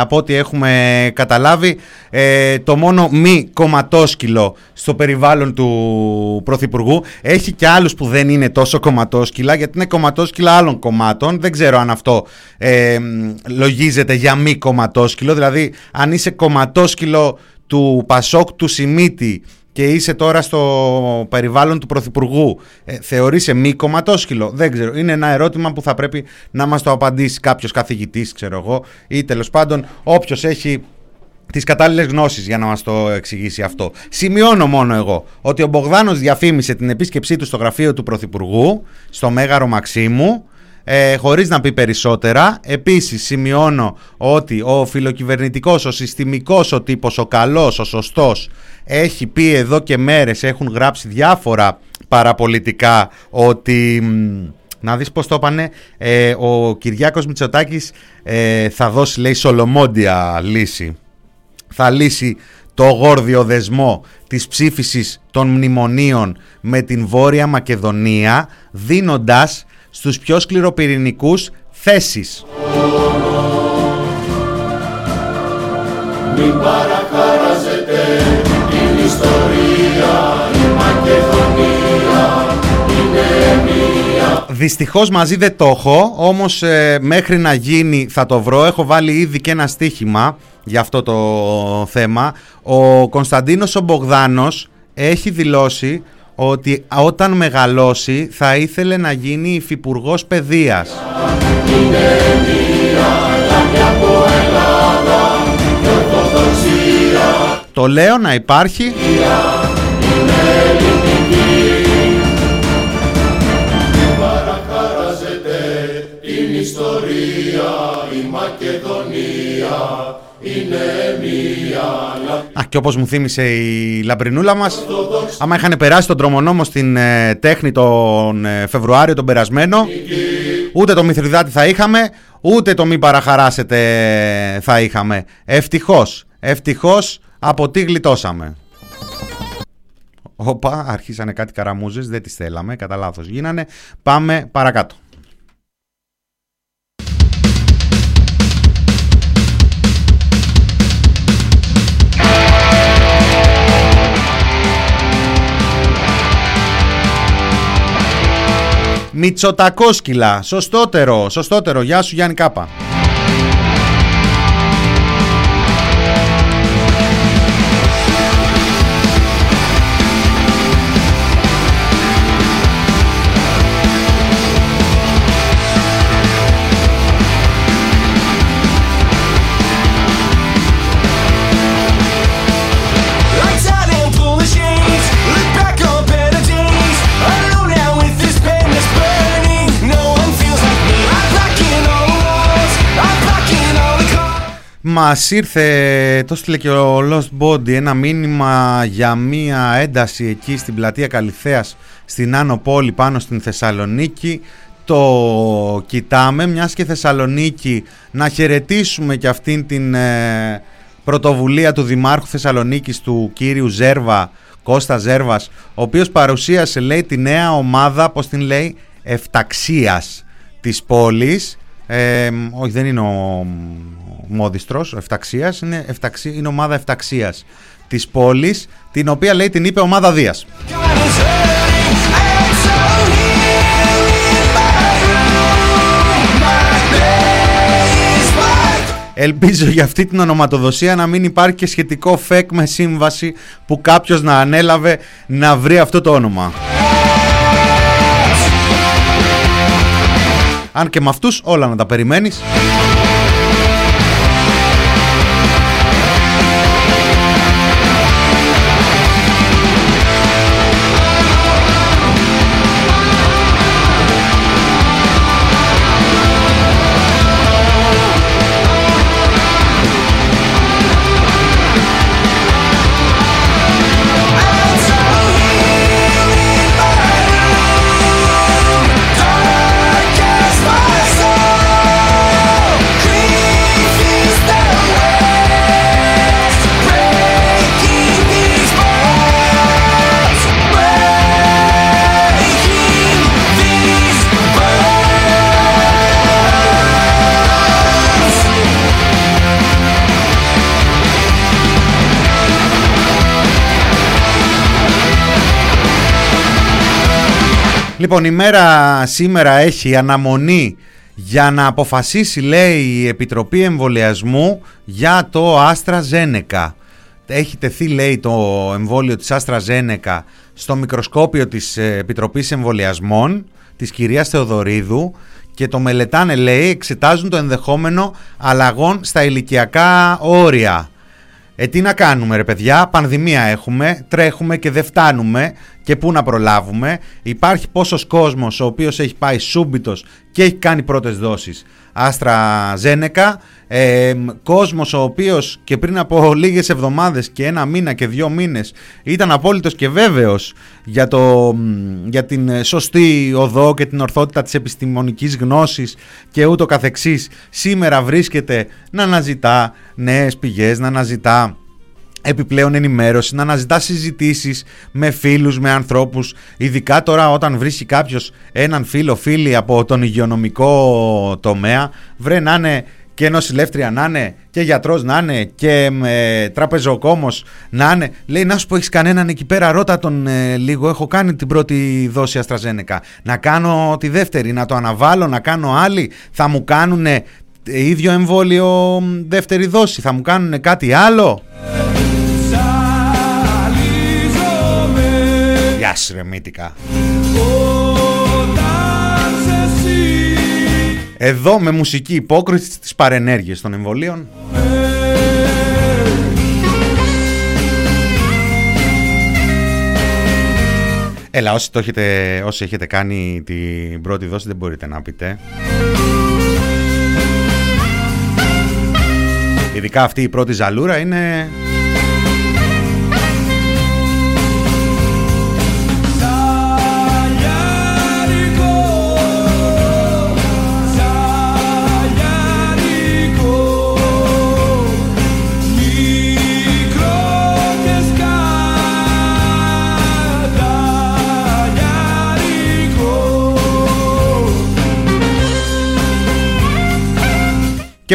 από ό,τι έχουμε καταλάβει, ε, το μόνο μη κομματόσκυλο στο περιβάλλον του Πρωθυπουργού. Έχει και άλλους που δεν είναι τόσο κομματόσκυλα, γιατί είναι κομματόσκυλα άλλων κομμάτων. Δεν ξέρω αν αυτό ε, λογίζεται για μη κομματόσκυλο. Δηλαδή, αν είσαι κομματόσκυλο του Πασόκ του Σιμίτη και είσαι τώρα στο περιβάλλον του Πρωθυπουργού, ε, θεωρείσαι μη κομματόσκυλο; Δεν ξέρω. Είναι ένα ερώτημα που θα πρέπει να μας το απαντήσει κάποιος καθηγητής, ξέρω εγώ, ή τέλος πάντων όποιος έχει τις κατάλληλες γνώσεις για να μας το εξηγήσει αυτό. Σημειώνω μόνο εγώ ότι ο Μπογδάνος διαφήμισε την επίσκεψή του στο γραφείο του Πρωθυπουργού, στο Μέγαρο Μαξίμου, ε, χωρίς να πει περισσότερα. Επίσης σημειώνω ότι ο φιλοκυβερνητικός, ο συστημικός, ο τύπος, ο καλός, ο σωστός έχει πει εδώ και μέρες, έχουν γράψει διάφορα παραπολιτικά ότι... μ, Να δεις πώς το είπανε, ε, ο Κυριάκος Μητσοτάκης ε, θα δώσει λέει σολομόντια λύση. Θα λύσει το γόρδιο δεσμό της ψήφισης των μνημονίων με την Βόρεια Μακεδονία δίνοντας στους πιο σκληροπυρηνικούς θέσεις. Μην παρακαράζετε την ιστορία, η Μακεδονία είναι μία. Δυστυχώς μαζί δεν το έχω, όμως ε, μέχρι να γίνει θα το βρω. Έχω βάλει ήδη και ένα στοίχημα για αυτό το θέμα. Ο Κωνσταντίνος ο Μπογδάνος έχει δηλώσει ότι όταν μεγαλώσει θα ήθελε να γίνει υφυπουργός παιδείας. Είναι μία λάμπη από Ελλάδα, η Ορθοδοξία Το λέω να υπάρχει είναι ελληνική. Μην παρακαράζετε την ιστορία, η Μακεδονία Μακεδονία είναι μία Α, και όπως μου θύμισε η λαμπρινούλα μας, άμα είχαν περάσει τον τρομονόμο στην ε, τέχνη τον ε, Φεβρουάριο τον περασμένο, ούτε το Μηθριδάτη θα είχαμε, ούτε το μη παραχαράσετε θα είχαμε. Ευτυχώς, ευτυχώς από τι γλιτώσαμε. Όπα, αρχίσανε κάτι καραμούζες, δεν τις θέλαμε, κατά λάθος γίνανε. Πάμε παρακάτω. Μητσοτακόσκυλα. Σωστότερο, σωστότερο. Γεια σου Γιάννη Κάπα. Cars. Μας ήρθε, το στείλε και ο Lost Body, ένα μήνυμα για μία ένταση εκεί στην πλατεία Καλυθέας στην Άνω Πόλη πάνω στην Θεσσαλονίκη. Το κοιτάμε, μιας και Θεσσαλονίκη, να χαιρετήσουμε και αυτήν την ε, πρωτοβουλία του Δημάρχου Θεσσαλονίκης του κύριου Ζέρβα, Κώστα Ζέρβας, ο οποίος παρουσίασε λέει τη νέα ομάδα, πώς την λέει, εφταξίας της πόλης. Ε, όχι δεν είναι ο Μόδιστρος, ο Εφταξίας, είναι, εφταξί, είναι ομάδα Εφταξίας της πόλης, την οποία λέει την είπε ομάδα Δίας. Ελπίζω για αυτή την ονοματοδοσία να μην υπάρχει και σχετικό φεκ με σύμβαση που κάποιος να ανέλαβε να βρει αυτό το όνομα. Αν και με αυτούς όλα να τα περιμένεις. Λοιπόν, η μέρα σήμερα έχει αναμονή για να αποφασίσει, λέει, η Επιτροπή Εμβολιασμού για το Άστρα Ζένεκα. Έχει τεθεί, λέει, το εμβόλιο της Άστρα Ζένεκα στο μικροσκόπιο της ε, Επιτροπής Εμβολιασμών της κυρίας Θεοδωρίδου και το μελετάνε, λέει, εξετάζουν το ενδεχόμενο αλλαγών στα ηλικιακά όρια. Ε, τι να κάνουμε ρε παιδιά, πανδημία έχουμε, τρέχουμε και δεν φτάνουμε και πού να προλάβουμε. Υπάρχει πόσος κόσμος ο οποίος έχει πάει σούμπιτος και έχει κάνει πρώτες δόσεις Άστρα Ζένεκα. Ε, κόσμος ο οποίος και πριν από λίγες εβδομάδες και ένα μήνα και δύο μήνες ήταν απόλυτος και βέβαιος για, το, μ, για την ε, σωστή οδό και την ορθότητα της επιστημονικής γνώσης και ούτω καθεξής σήμερα βρίσκεται να αναζητά νέες πηγές, να αναζητά επιπλέον ενημέρωση, να αναζητά συζητήσεις με φίλους, με ανθρώπους, ειδικά τώρα όταν βρίσκει κάποιος έναν φίλο, φίλη από τον υγειονομικό τομέα, βρε να είναι και νοσηλεύτρια να είναι και γιατρός να είναι και ε, τραπεζοκόμος να είναι. Λέει να σου πω έχεις κανέναν εκεί πέρα ρώτα τον ε, λίγο. Έχω κάνει την πρώτη δόση Αστραζένεκα. Να κάνω τη δεύτερη να το αναβάλω να κάνω άλλη. Θα μου κάνουν ίδιο εμβόλιο μ, δεύτερη δόση. Θα μου κάνουν κάτι άλλο Γεια σου ρε μύτικα. Εδώ με μουσική υπόκριση στις παρενέργειες των εμβολίων. Έλα όσοι, το έχετε, όσοι έχετε κάνει την πρώτη δόση δεν μπορείτε να πείτε. Ειδικά αυτή η πρώτη ζαλούρα είναι...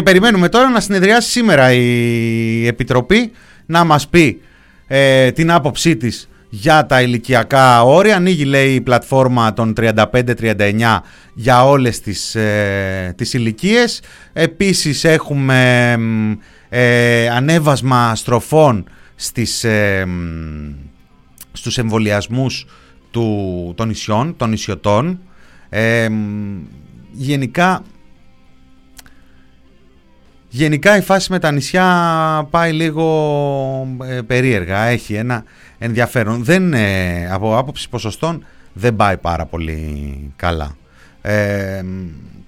Και περιμένουμε τώρα να συνεδριάσει σήμερα η Επιτροπή να μας πει ε, την άποψή της για τα ηλικιακά όρια. Ανοίγει λέει η πλατφόρμα των 35-39 για όλες τις, ε, τις ηλικίες. Επίσης έχουμε ε, ανέβασμα στροφών στις, ε, στους εμβολιασμούς του, των νησιών, των νησιωτών. Ε, γενικά Γενικά η φάση με τα νησιά πάει λίγο ε, περίεργα, έχει ένα ενδιαφέρον. Δεν, ε, από άποψη ποσοστών δεν πάει πάρα πολύ καλά. Ε,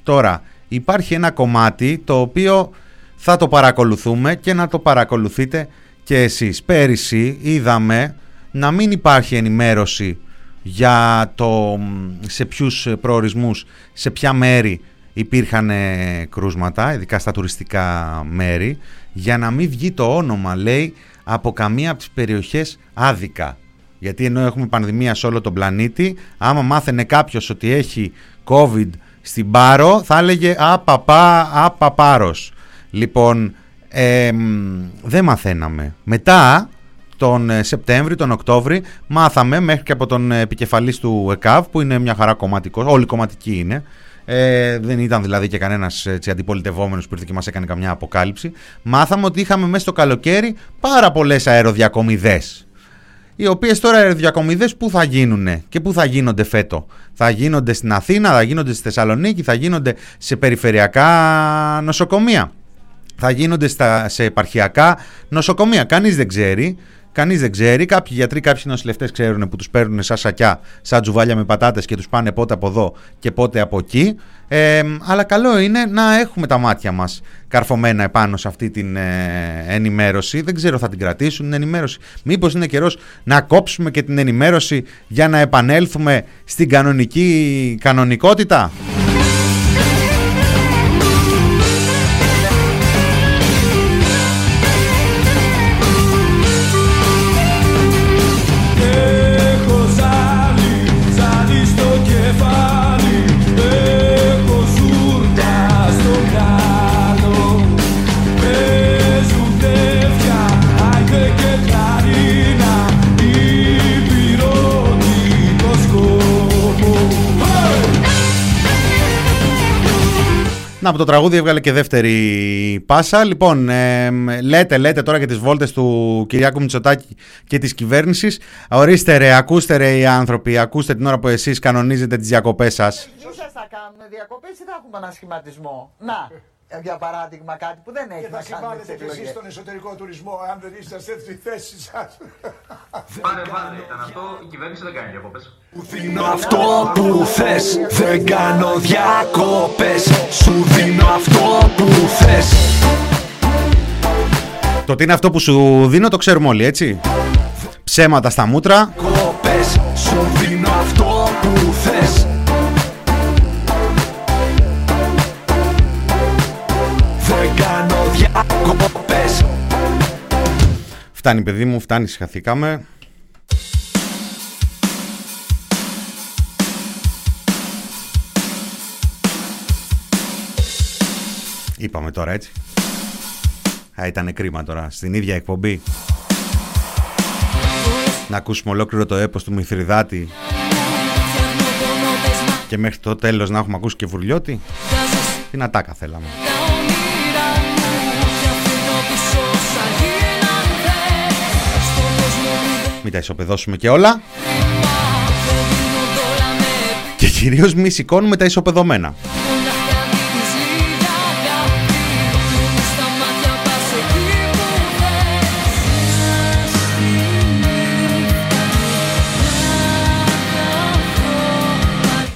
τώρα υπάρχει ένα κομμάτι το οποίο θα το παρακολουθούμε και να το παρακολουθείτε και εσείς. Πέρυσι είδαμε να μην υπάρχει ενημέρωση για το σε ποιους προορισμούς, σε ποια μέρη υπήρχαν ε, κρούσματα, ειδικά στα τουριστικά μέρη, για να μην βγει το όνομα, λέει, από καμία από τις περιοχές άδικα. Γιατί ενώ έχουμε πανδημία σε όλο τον πλανήτη, άμα μάθαινε κάποιος ότι έχει COVID στην Πάρο, θα έλεγε «Απαπά, απαπάρος». Λοιπόν, ε, δεν μαθαίναμε. Μετά, τον ε, Σεπτέμβρη, τον Οκτώβρη, μάθαμε μέχρι και από τον επικεφαλής του ΕΚΑΒ, που είναι μια χαρά κομματικός, όλοι κομματικοί είναι, ε, δεν ήταν δηλαδή και κανένας αντιπολιτευόμενος που ήρθε και μας έκανε καμιά αποκάλυψη. Μάθαμε ότι είχαμε μέσα στο καλοκαίρι πάρα πολλές αεροδιακομιδές. Οι οποίες τώρα αεροδιακομιδές πού θα γίνουν και πού θα γίνονται φέτο; Θα γίνονται στην Αθήνα, θα γίνονται στη Θεσσαλονίκη, θα γίνονται σε περιφερειακά νοσοκομεία. Θα γίνονται στα, σε επαρχιακά νοσοκομεία. Κανείς δεν ξέρει. Κανείς δεν ξέρει. Κάποιοι γιατροί, κάποιοι νοσηλευτές ξέρουν που τους παίρνουν σαν σακιά, σαν τζουβάλια με πατάτες και τους πάνε πότε από εδώ και πότε από εκεί. Ε, αλλά καλό είναι να έχουμε τα μάτια μας καρφωμένα επάνω σε αυτή την ε, ενημέρωση. Δεν ξέρω, θα την κρατήσουν την ενημέρωση. Μήπως είναι καιρός να κόψουμε και την ενημέρωση για να επανέλθουμε στην κανονική κανονικότητα; Να, από το τραγούδι έβγαλε και δεύτερη πάσα. Λοιπόν, ε, λέτε, λέτε τώρα για τις βόλτες του Κυριάκου Μητσοτάκη και της κυβέρνησης. Ορίστε ρε, ακούστε ρε οι άνθρωποι, ακούστε την ώρα που εσείς κανονίζετε τις διακοπές σας. Ίσως θα κάνουμε διακοπές ή θα έχουμε ένα σχηματισμό; Να, για παράδειγμα κάτι που δεν έχει Και να θα κάνει με συμβάλλετε τις και εσείς εκλογές. στον εσωτερικό τουρισμό, αν δεν είσαστε στη θέση σας. Πάρε, πάρε, ήταν αυτό. Η κυβέρνηση δεν κάνει διακοπές. Δίνω αυτό που θες, δεν κάνω διακοπές Σου δίνω αυτό που θες Το τι είναι αυτό που σου δίνω το ξέρουμε όλοι, έτσι; Ψέματα στα μούτρα. Φτάνει παιδί μου, φτάνει, συγχαθήκαμε. Είπαμε τώρα έτσι. Α, ήταν κρίμα τώρα στην ίδια εκπομπή. Να ακούσουμε ολόκληρο το έπος του Μηθριδάτη και μέχρι το τέλος να έχουμε ακούσει και Βουρλιώτη. Την ατάκα θέλαμε. Μην τα ισοπεδώσουμε και όλα. Και κυρίως μη σηκώνουμε τα ισοπεδωμένα.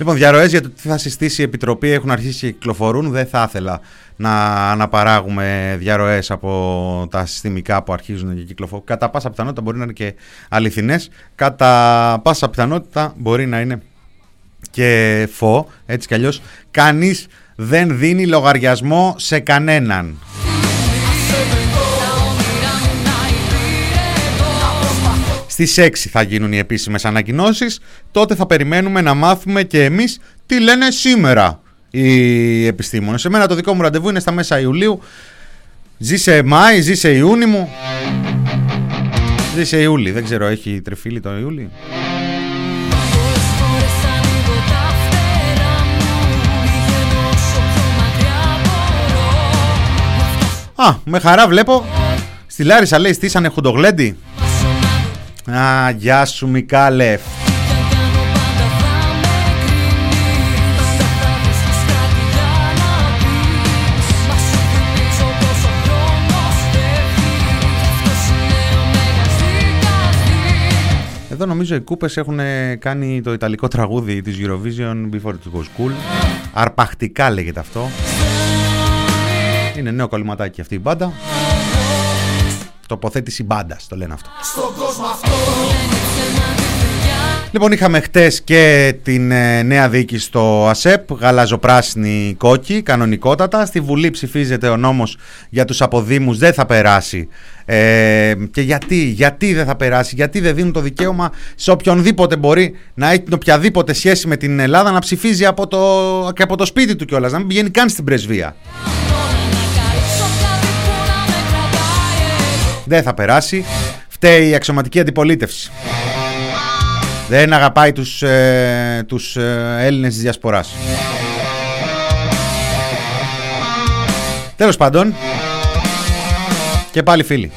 Λοιπόν, διαρροές για το τι θα συστήσει η Επιτροπή έχουν αρχίσει και κυκλοφορούν. Δεν θα ήθελα να αναπαράγουμε διαρροές από τα συστημικά που αρχίζουν και κυκλοφορούν. Κατά πάσα πιθανότητα μπορεί να είναι και αληθινές. Κατά πάσα πιθανότητα μπορεί να είναι και φω. Έτσι κι αλλιώς κανείς δεν δίνει λογαριασμό σε κανέναν. Στις 6 θα γίνουν οι επίσημες ανακοινώσεις, τότε θα περιμένουμε να μάθουμε και εμείς τι λένε σήμερα οι επιστήμονες. Σε μένα το δικό μου ραντεβού είναι στα μέσα Ιουλίου. Ζήσε Μάη, ζήσε Ιούνι μου. Ζήσε Ιούλη, δεν ξέρω, έχει τρεφίλι το Ιούλη; Α, με χαρά βλέπω. Στη Λάρισα λέει στήσανε χουντογλέντι. Α, γεια σου Μικάλεφ. Εδώ νομίζω οι κούπες έχουν κάνει το ιταλικό τραγούδι της Eurovision Before It Goes Cool. Αρπακτικά λέγεται αυτό. Είναι νέο κολληματάκι αυτή η μπάντα. Τοποθέτηση μπάντας, το λένε αυτό. Λοιπόν, είχαμε χτες και την ε, νέα δίκη στο ΑΣΕΠ, γαλαζοπράσινη κόκκι, κανονικότατα. Στη Βουλή ψηφίζεται ο νόμος για τους αποδήμους, δεν θα περάσει. Ε, και γιατί, γιατί δεν θα περάσει, γιατί δεν δίνουν το δικαίωμα σε οποιονδήποτε μπορεί να έχει την οποιαδήποτε σχέση με την Ελλάδα να ψηφίζει από το, και από το σπίτι του κιόλας, να μην πηγαίνει καν στην πρεσβεία. Δεν θα περάσει. Φταίει η αξιωματική αντιπολίτευση. Δεν αγαπάει τους, ε, τους ε, Έλληνες της Διασποράς. Τέλος πάντων. Και πάλι φίλοι.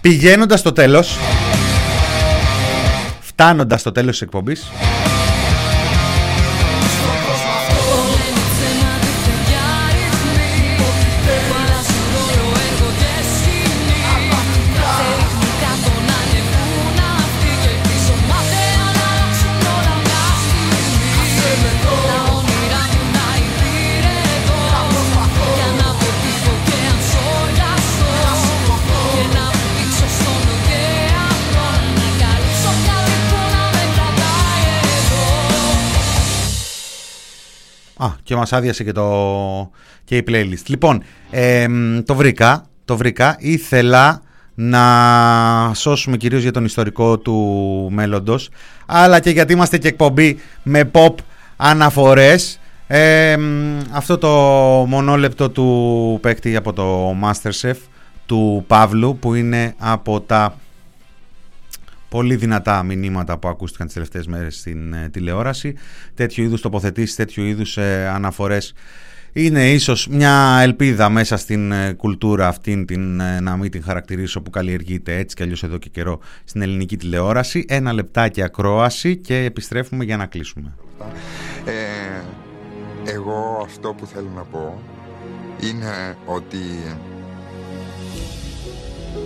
Πηγαίνοντας στο τέλος Φτάνοντας στο τέλος της εκπομπής και μας άδειασε και, το... και η playlist. Λοιπόν, εμ, το βρήκα, το βρήκα. Ήθελα να σώσουμε κυρίως για τον ιστορικό του μέλλοντος, αλλά και γιατί είμαστε και εκπομπή με pop αναφορές. Εμ, αυτό το μονόλεπτο του παίκτη από το Masterchef του Παύλου που είναι από τα πολύ δυνατά μηνύματα που ακούστηκαν τις τελευταίες μέρες στην ε, τηλεόραση. Τέτοιου είδους τοποθετήσεις, τέτοιου είδους ε, αναφορές είναι ίσως μια ελπίδα μέσα στην ε, κουλτούρα αυτήν την, ε, να μην την χαρακτηρίσω που καλλιεργείται έτσι κι αλλιώς εδώ και καιρό στην ελληνική τηλεόραση. Ένα λεπτάκι ακρόαση και επιστρέφουμε για να κλείσουμε. Ε, εγώ αυτό που θέλω να πω είναι ότι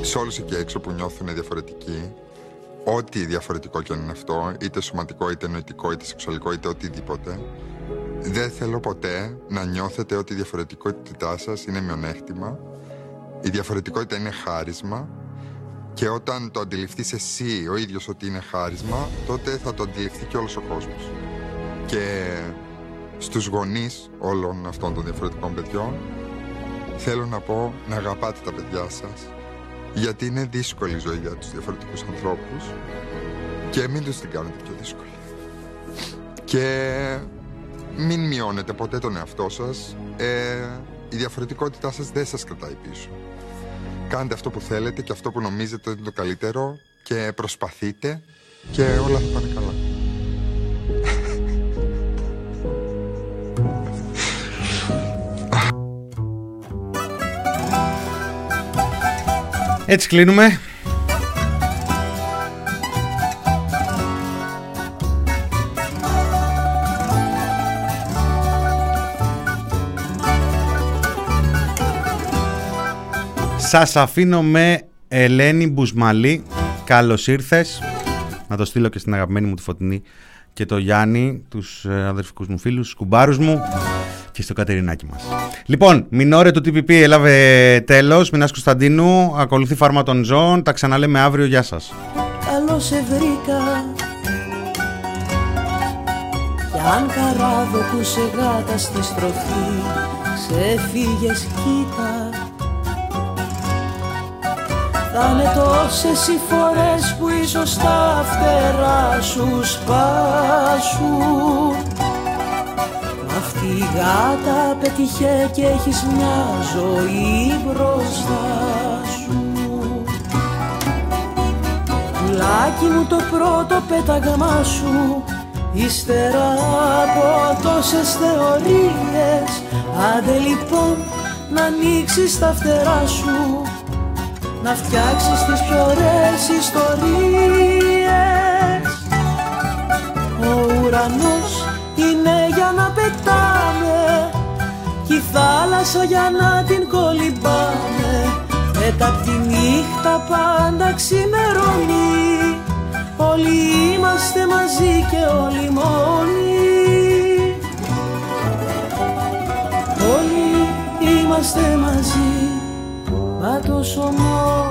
σε όλους εκεί έξω που νιώθουν διαφορετικοί ό,τι διαφορετικό και αν είναι αυτό, είτε σωματικό, είτε νοητικό, είτε σεξουαλικό, είτε οτιδήποτε, δεν θέλω ποτέ να νιώθετε ότι η διαφορετικότητά σας είναι μειονέκτημα. Η διαφορετικότητα είναι χάρισμα και όταν το αντιληφθείς εσύ ο ίδιος ότι είναι χάρισμα, τότε θα το αντιληφθεί και όλος ο κόσμος. Και στους γονείς όλων αυτών των διαφορετικών παιδιών, θέλω να πω να αγαπάτε τα παιδιά σας, γιατί είναι δύσκολη η ζωή για τους διαφορετικούς ανθρώπους και μην τους την κάνετε πιο δύσκολη. Και μην μειώνετε ποτέ τον εαυτό σας. Ε, η διαφορετικότητά σας δεν σας κρατάει πίσω. Κάντε αυτό που θέλετε και αυτό που νομίζετε ότι είναι το καλύτερο και προσπαθείτε και όλα θα πάνε καλά. Έτσι κλείνουμε. Σας αφήνω με Ελένη Μπουσμαλή Καλώς ήρθες. Να το στείλω και στην αγαπημένη μου τη Φωτεινή και το Γιάννη, τους αδερφικούς μου φίλους, τους κουμπάρους μου και στο Κατερινάκι μας. Λοιπόν, μινόρε του TPP έλαβε τέλος. Μινάς Κωνσταντίνου, ακολουθεί φάρμα των ζώων. Τα ξαναλέμε αύριο. Γεια σας. Καλό σε βρήκα Κι αν καράδο που σε γάτα στη στροφή Ξεφύγες κοίτα Θα είναι τόσες οι φορές που ίσως τα φτερά σου σπάσουν Μ' αυτή η γάτα πετυχέ και έχεις μια ζωή μπροστά σου. Πουλάκι μου το πρώτο πέταγαμά σου. Ύστερα από τόσες θεωρίες Άντε λοιπόν να ανοίξεις τα φτερά σου. Να φτιάξεις τις πιο ωραίες ιστορίες θάλασσα για να την κολυμπάμε. Μετά απ' τη νύχτα πάντα ξημερώνει. Όλοι είμαστε μαζί και όλοι μόνοι. Όλοι είμαστε μαζί. Μα τόσο μόνοι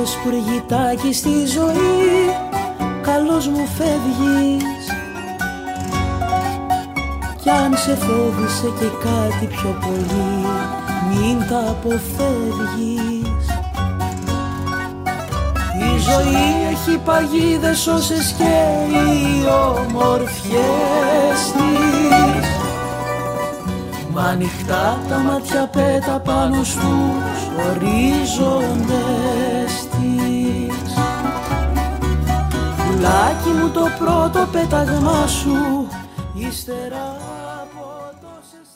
Καλώς ήρθες πουργητάκι στη ζωή. Καλώς μου φεύγεις. Κι αν σε φόβησε και κάτι πιο πολύ Μην τα αποφεύγεις. Η ζωή έχει παγίδες όσες και οι ομορφιές της. Μα ανοιχτά τα μάτια πέτα πάνω στους ορίζοντες Πουλάκι μου το πρώτο πέταγμά σου. Ύστερα από τόσες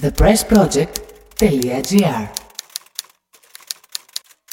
thepressproject.gr